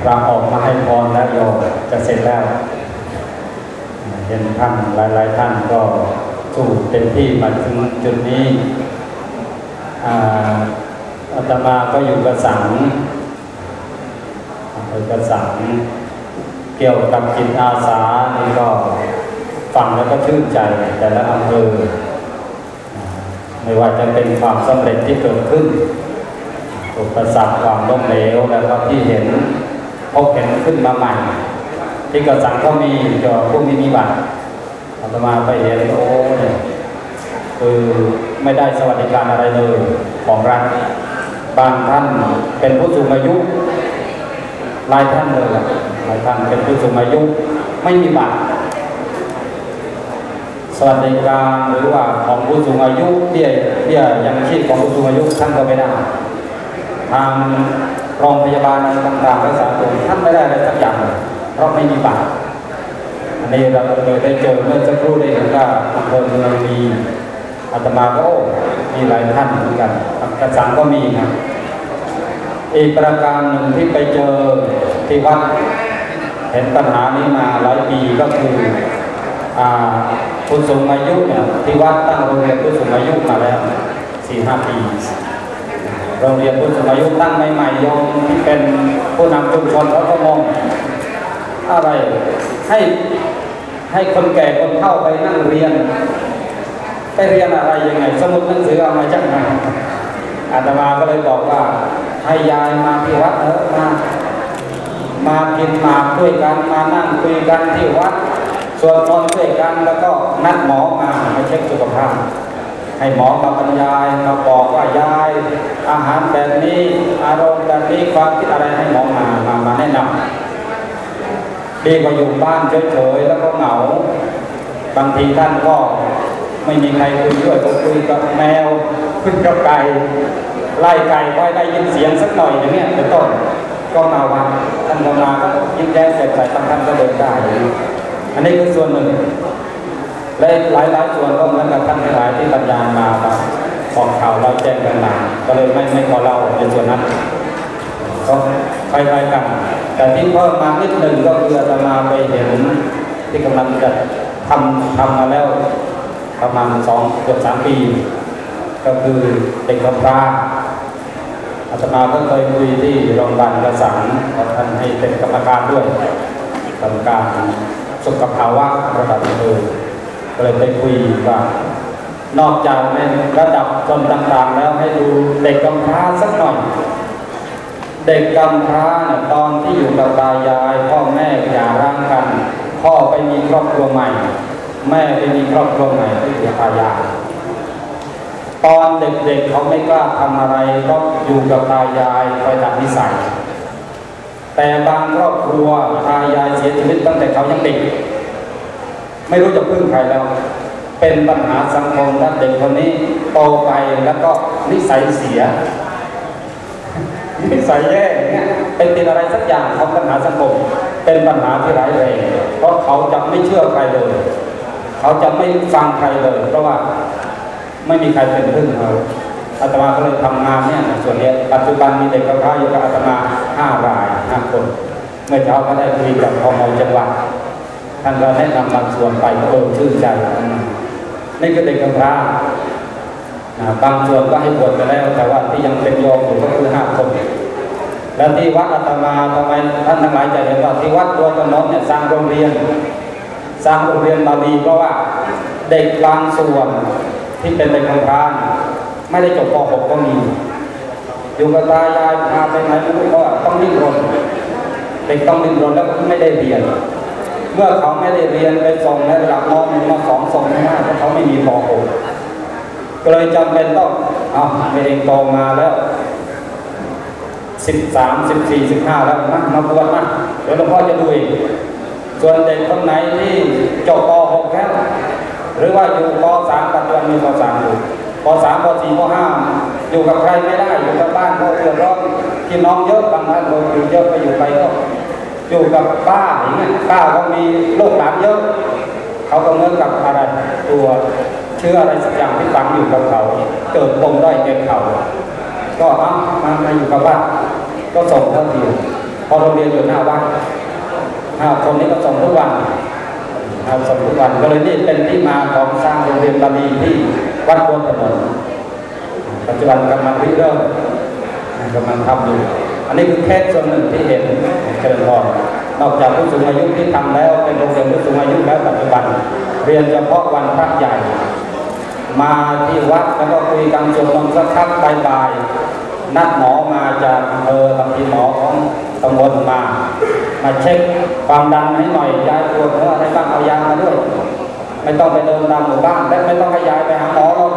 พระออกมาให้พรแล้วโยมจะเสร็จแล้วเห็นท่านหลาย ๆ ท่านก็สู้เต็มที่มาถึงจุดนี้อ่าตมาก็อยู่กระสังอำเภอกระสังเกี่ยวกับจิตอาสานี่ก็ ฟังแล้วก็ชื่นใจแต่ละอำเภออ่าไม่ว่าจะเป็นความสำเร็จที่เกิดขึ้นอุปสรรคความล้มเหลวแล้วก็ที่เห็นพบเห็นขึ้นมาใหม่ ที่กระสังก็มีจอผู้มีนิบัติอาตมาไปเห็นโอ้เนี่ยคือไม่ได้สวัสดิการอะไรเลยของรัฐบางท่านเป็นผู้สูงอายุหลายท่านเลยหลายท่านเป็นผู้สูงอายุไม่มีบัตร สวัสดิการหรือว่าของผู้สูงอายุเบี้ยเบี้ยยังชีพของผู้สูงอายุท่านก็ไม่ได้ทางโรงพยาบาลต่างๆรักษาตัวท่านไม่ได้อะไรสักอย่างเพราะไม่มีบัตรอันนี้เราเลยได้เจอเมื่อสักครู่ได้เห็นว่าอำเภอเมืองมีอาตมาก็มีหลายท่านเหมือนกันกระสังก็มีนะอีกประการหนึ่งที่ไปเจอที่วัดเห็นปัญหานี้มาหลายปีก็คืออ่า ผู้สูงอายุเนี่ยที่วัดตั้งโรงเรียนผู้สูงอายุมาแล้วสี่ห้าปีโรงเรียนผู้สูงอายุตั้งใหม่ๆโยมที่เป็นผู้นำชุมชนเขาก็มองอะไรให้ให้คนแก่คนเฒ่าไปนั่งเรียน ไปเรียนอะไรยังไง สมุดหนังสือเอามาจากไหนอาตมาก็เลยบอกว่าให้ยายมาที่วัดเถอะมามากินมาด้วยกันมานั่งคุยกันที่วัด สวดมนต์ด้วยกันแล้วก็นัดหมอมามาเช็คสุขภาพ ให้หมอมาบรรยายมาบอกว่ายาย อาหารแบบนี้อารมณ์แบบนี้ความคิดอะไรให้หมอมามามาแนะนำดีกว่าอยู่บ้านเฉยๆแล้วก็เหงา บางทีท่านก็ไม่มีใครคุยด้วยก็คุยกับแมวคุยกับไก่ไล่ไก่ไว้ได้ยินเสียงสักหน่อยอย่างเงี้ยเป็นต้นก็มาวัดท่านก็มาก็ยิ้มแย้มแจ่มใสบางท่านก็เดินได้ อันนี้คือส่วนหนึ่ง และหลายหลายส่วนก็เหมือนกับท่านหลายที่บรรยายมาครับออกข่าวเราแจ้งกันมาก็เลยไม่ไม่ขอเล่าในส่วนนั้นก็คล้ายๆกัน แต่ที่เพิ่มมานิดหนึ่งก็คืออาตมาไปเห็นที่กำลังจะทำทำมาแล้วประมาณสองเกือบสามปี ก็คือเด็กกำพร้าอาตมาก็เคยคุยที่โรงพยาบาลกระสังท่านให้เป็นกรรมการด้วยกรรมการ สุขภาวะระดับอำเภอก็เลยไปคุยว่านอกจากในระดับชนต่างๆแล้วให้ดูเด็กกำพร้าสักหน่อย เด็กกำพร้าเนี่ยตอนที่อยู่กับตายาย พ่อแม่หย่าร้างกัน พ่อไปมีครอบครัวใหม่ แม่ไปมีครอบครัวใหม่ที่อยู่ตายายตอนเด็กๆเขาไม่กล้าทำอะไรก็อยู่กับตายายคอยดัดนิสัย แต่บางครอบครัวตายายเสียชีวิตตั้งแต่เขายังเด็ก ไม่รู้จะพึ่งใครแล้ว เป็นปัญหาสังคมและเด็กคนนี้โตไปแล้วก็นิสัยเสียนิสัยแย่อย่างเนี่ยเป็นติดอะไรสักอย่างของปัญหาสังคม เป็นปัญหาที่ร้ายแรงเพราะเขาจะไม่เชื่อใครเลย เขาจะไม่ฟังใครเลย เพราะว่าไม่มีใครเป็นพึ่งเขา อาตมาก็เลยทำงานเนี่ยส่วนนี้ปัจจุบันมีเด็กกำพร้าอยู่กับอาตมาห้ารายห้าคน เมื่อเช้าก็ได้คุยกับพมจังหวัดท่านก็แนะนำบางส่วนไปก็เออชื่นใจนี่คือเด็กกำพร้าบางส่วนก็ให้บวชไปแล้ว แต่ว่าที่ยังเป็นโยมอยู่ก็คือห้าคนแล้วที่วัดอาตมาทำไมท่านทั้งหลายจะเห็นว่าที่วัดตัวถนนเนี่ยสร้างโรงเรียน สร้างโรงเรียนบาลีเพราะว่าเด็กบางส่วนที่เป็นเด็กกำพร้า ไม่ได้จบป .6 ก็มีอยู่กับตายายพาไปไหนไม่รู้ก็ต้องดิ้นรนเด็กต้องดิ้นรนแล้วก็ไม่ได้เรียน เมื่อเขาไม่ได้เรียนไปส่งในระดับม .1 ม .2 ส่งไม่ได้เพราะเขาไม่มีป .6 ก็เลยจำเป็นต้องเอาไม่เองโตมาแล้วสิบสามสิบสี่สิบห้าแล้วมามาบวชมาเดี๋ยวหลวงพ่อจะดูเองส่วนเด็กคนไหนที่จบป .6 แล้วหรือว่าอยู่ป .3 ปัจจุบันมีป .3 อยู่ ป .3 ป .4 ป .5 อยู่กับใครไม่ได้ อยู่กับบ้านก็เดือดร้อนพี่น้องเยอะบางท่านอยู่เยอะไปอยู่ไปก็อยู่กับป้าอย่างเงี้ยป้าก็มีลูกหลานเยอะ เขาก็เหมือนกับอะไรตัวเชื้ออะไรสักอย่างที่ฝังอยู่กับเขาเกิดปมด้อยเก็บเขาก็เอามามาอยู่กับบ้านก็ส่งเท่าทีพอโรงเรียนอยู่หน้าวัดห้าคนนี้ก็ส่งทุกวันเอาส่งทุกวันก็เลยนี่เป็นที่มาของสร้างโรงเรียนบาลีที่ วัดบนถนนปัจจุบันกำลังริเริ่มกำลังทำอยู่ อันนี้คือแค่ส่วนหนึ่งที่เห็นเจริญพรนอกจากผู้สูงอายุที่ทำแล้วเป็นโรงเรียนผู้สูงอายุแล้วปัจจุบัน เรียนเฉพาะวันพระใหญ่ มาที่วัดแล้วก็คุยกันสวดมนสักพักบ่ายๆนัดหมอมาจากอำเภอบางทีหมอของตำบลมา มาเช็คความดันให้หน่อยยายปวดหัวอะไรบ้างเอายามาด้วย ไม่ต้องไปเดินตามหมู่บ้านและไม่ต้องให้ยายไปหาหมอหรอก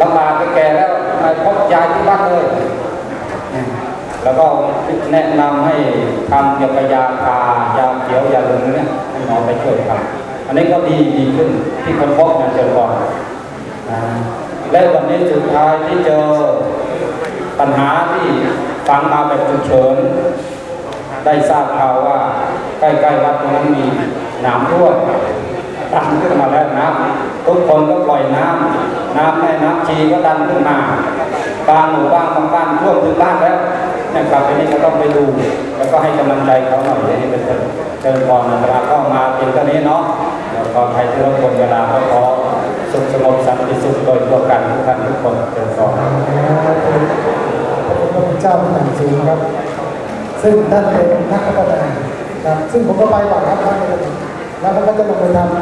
ลำบากแก่แล้วมาพบยายที่บ้านเลย แล้วก็แนะนำให้ทำเกี่ยวกับยาคายาเขียวยาลงเนี่ยให้หมอไปช่วยทำอันนี้ก็ดีดีขึ้นที่คนพบนะเจอก่อนและวันนี้สุดท้ายที่เจอปัญหาที่ฟังมาแบบฉุกเฉินได้ทราบข่าวว่าใกล้ๆวัดตรงนั้นมีน้ำท่วม ดันขึ้นมาแล้วน้ำทุกคนก็ปล่อยน้ำน้ำแม่น้ำชีก็ดันขึ้นมาบางหมู่บ้านบางบ้านท่วมถึงบ้านแล้วเนี่ยกลับไปนี่ก็ต้องไปดู แล้วก็ให้กำลังใจเขาหน่อยนี่เป็นเชิญก่อนนะเวลาเข้ามาเพียงเท่านี้เนาะแล้วก็ใครที่รบกวนเวลาก็ขอสุขสงบสันติสุขโดยทั่วกันทุกท่านทุกคนเชิญก่อนพระเจ้าเป็นอย่างสูงครับ ซึ่งท่านเป็นนักพัฒนาครับซึ่งผมก็ไปบ่อยครับท่านเลย แล้วผมก็จะลงไปทำ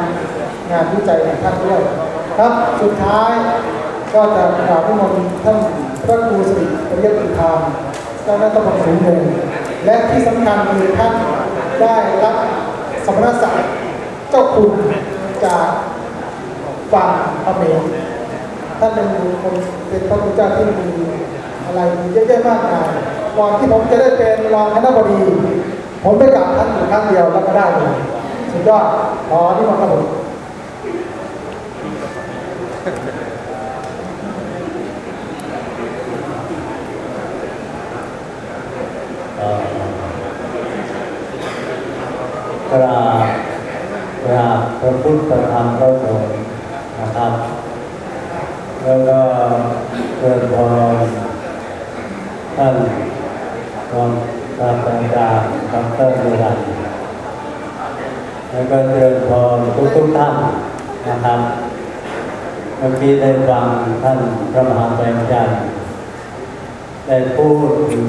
งานวิจัยของท่านด้วยครับสุดท้ายก็จะกราบนิมนต์ท่านพระครูสิริปริยติธรรมเจ้าหน้าที่ตำรวจสูงเนินและที่สำคัญคือท่านได้รับสมณศักดิ์เจ้าคุณจากฝั่งพระเมรท่านเป็นคนเป็นพระพุทธเจ้าที่มีอะไรเยอะแยะมากมายก่อนที่ผมจะได้เป็นรองคณบดี ผมไปกราบท่านครั้งเดียวแล้วก็ได้เลย สุดยอดขอที่มาครับผมกราบกราบพระพุทธธรรมพระสงฆ์นะครับ แล้วก็เชิญพรท่านรองศาสตราจารย์ดรนิรันดร์ แล้วก็เชิญพรทุกทุกท่านนะครับเมื่อกี้ได้ฟังท่านพระมหาแบงจันได้พูดถึง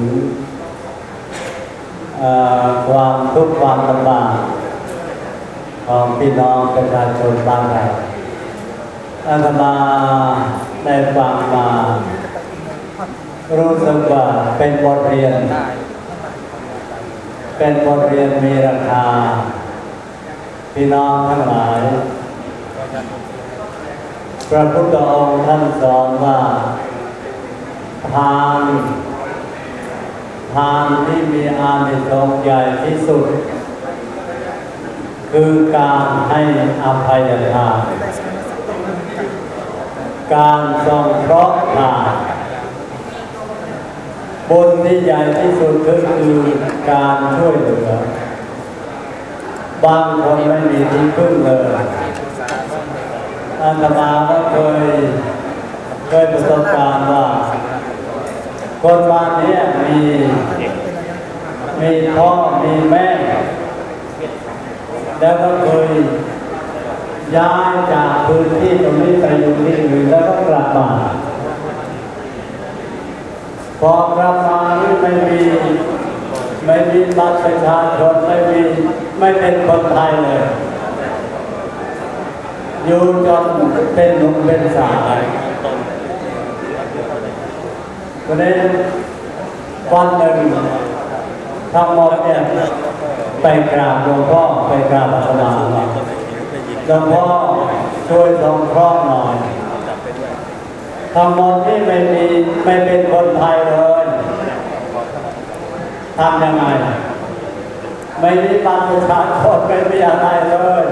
ความทุกข์ความลำบากของพี่น้องประชาชนบ้านเราอาตมาได้ฟังมา รู้สึกว่าเป็นบทเรียน เป็นบทเรียนมีราคา พี่น้องทั้งหลาย พระพุทธองค์ท่านสอนว่า ทานทานที่มีอานิสงส์ใหญ่ที่สุด คือการให้อภัยทาน การสงเคราะห์ทานบุญที่ใหญ่ที่สุดก็คือการช่วยเหลือ บางคนไม่มีที่พึ่งเลยอาตมาก็เคยเคยประสบการณ์ว่าคนบ้านนี้มีมีพ่อมีแม่ แล้วก็เคยย้ายจากพื้นที่ตรงนี้ไปอยู่ที่อื่นแล้วก็กลับมาพอกลับมาไม่มีไม่มีบัตรประชาชนไม่มี ไม่เป็นคนไทยเลย อยู่จนเป็นหนุ่มเป็นสาววันนี้วันหนึ่งทั้งหมดเนี่ยไปกราบหลวงพ่อไปกราบอาตมาหลวงพ่อช่วยสงเคราะห์หน่อยทั้งหมดที่ไม่มีไม่เป็นคนไทยเลยทำยังไง ไม่มีบัตรประชาชนไม่มีอะไรเลย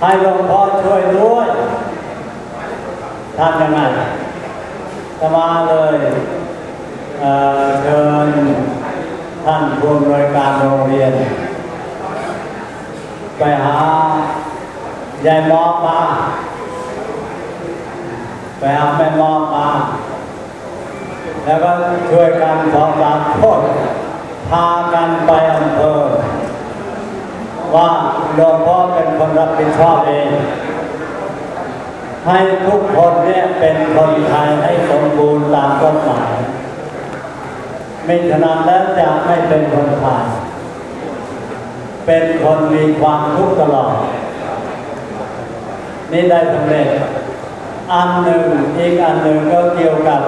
ให้หลวงพ่อช่วยด้วยทำยังไงสมาเลยเเชิญท่านผู้อำนวยการโรงเรียน ไปหายายหมอมาไปหาแม่หมอมาแล้วก็ช่วยกันสองสามคน พากันไปอำเภอว่าหลวงพ่อเป็นคนรับผิดชอบเอง ให้ทุกคนเนี่ยเป็นคนไทยให้สมบูรณ์ตามกฎหมาย ไม่ฉะนั้นแล้วจะไม่เป็นคนไทยเป็นคนมีความทุกข์ตลอด นี่ได้สำเร็จ อันหนึ่งอีกอันหนึ่งก็เกี่ยวกับ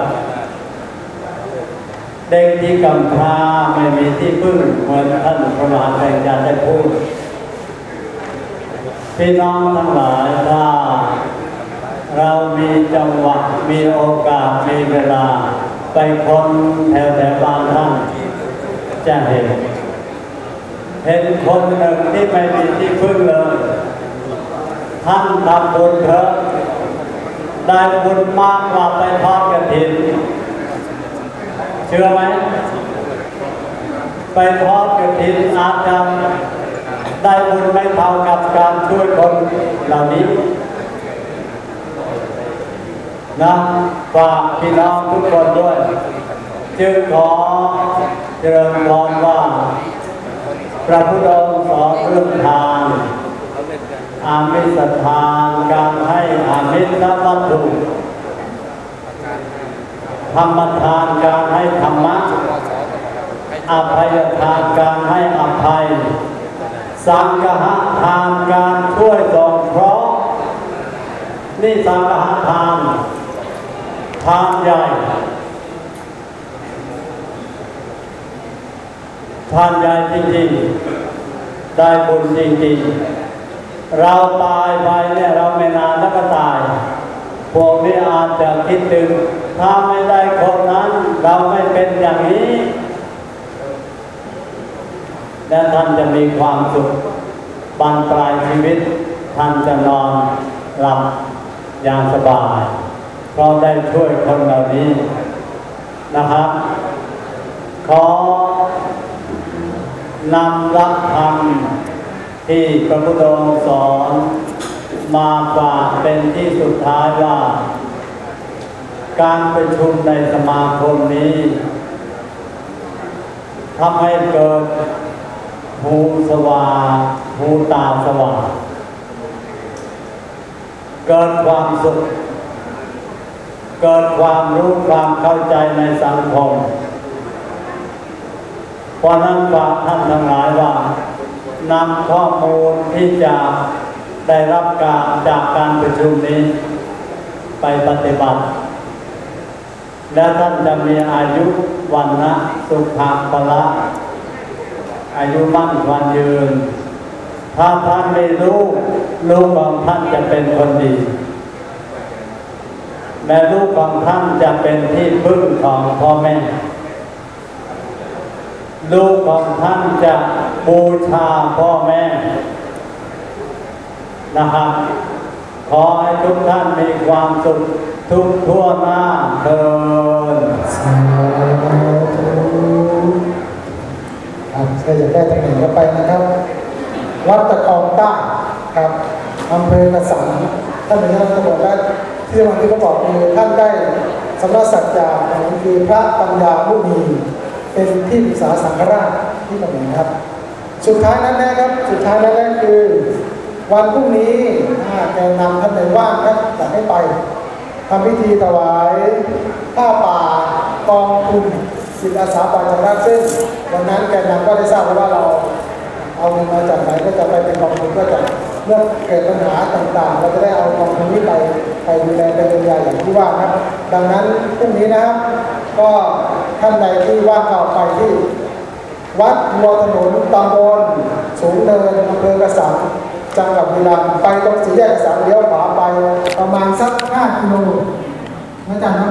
เด็กที่กำพร้าไม่มีที่พึ่งเหมือนท่านพระมหาแห่งยานได้พูดพี่น้องทั้งหลายถ้าเรามีจังหวะมีโอกาสมีเวลา ไปคนแถวแถวบ้านท่านจะเห็น เห็นคนหนึ่งที่ไม่มีที่พึ่งเลยท่านทำบุญเถอะได้บุญมากกว่าไปทอดกระถิน เชื่อไหม ไปทอดกระถินอาจจะได้บุญไม่เท่ากับการช่วยคนเหล่านี้นะฝากพี่น้องทุกคนด้วย จึงขอเจริญพรว่า พระพุทธองค์สอนเรื่องทานอามิสทานการให้อามิสวัตถุ ธรรมทานการให้ธรรมะอภัยทานการให้อภัย สังฆทานการช่วยสงเคราะห์นี่สังฆทาน ทานใหญ่ทานใหญ่จริงๆ ได้บุญจริงๆ เราตายไปเนี่ยเราไม่นานแล้วก็ตาย พวกนี้อาจจะคิดถึง ถ้าไม่ได้คนนั้น เราไม่เป็นอย่างนี้ และท่านจะมีความสุขบานปลายชีวิต ท่านจะนอนหลับอย่างสบาย เพราะได้ช่วยคนเหล่านี้นะครับ ขอนำรักธรรมที่พระพุทธองค์สอนมาฝากเป็นที่สุดท้ายว่า การประชุมในสมาคมนี้ทำให้เกิดหูสว่างหูตาสว่างเกิดความสุข เกิดความรู้ความเข้าใจในสังคมเพราะนั้นฝากท่านทั้งหลายว่านำข้อมูลที่จะได้รับการจากการประชุมนี้ ไปปฏิบัติ และท่านจะมีอายุวันนะสุขภพละอายุมั่นวันยืน ถ้าท่านไม่รู้ลูกของท่านจะเป็นคนดีแม่ลูกของท่านจะเป็นที่พึ่งของพ่อแม่ลูกของท่านจะบูชาพ่อแม่นะครับ ขอให้ทุกท่านมีความสุข ทุกทั่วหน้าเทินสาธุครับใครอยากได้ตำแหน่งก็ไปนะครับ วัดตะกองใต้ครับอำเภอกระสังท่านเป็นท่านตำรวจและที่จังหวัดที่เขาบอกคือท่านได้สำนักสัจจานั่นคือพระปัญญามุนีเป็นที่ปรึกษาสังฆราชที่ตำแหน่งครับ สุดท้ายนั้นนะครับ สุดท้ายนั้นนั่นคือ วันพรุ่งนี้ถ้าแกนนำท่านไหนว่างครับจะให้ไป ทำพิธีถวายผ้าป่ากองทุนจิตอาสาปาจังรักซึ่งวันนั้นแกนนำก็ได้ทราบแล้วว่าเราเอาเงินมาจากไหนก็จะไปเป็นกองทุนก็จะเมื่อเกิดปัญหาต่างๆ เราจะได้เอากองทุนนี้ไปไปดูแลเป็นระยะอย่างที่ว่านะครับ ดังนั้นพรุ่งนี้นะครับ ก็ท่านใดที่ว่างก็ไปที่วัดบัวถนนตำบลสูงเนินอำเภอกระสัง จังหวัดบุรีรัมย์ไปตรงสี่แยกสามเลี้ยวขวาไปประมาณสักห้ากิโลนะจ๊ะเนาะ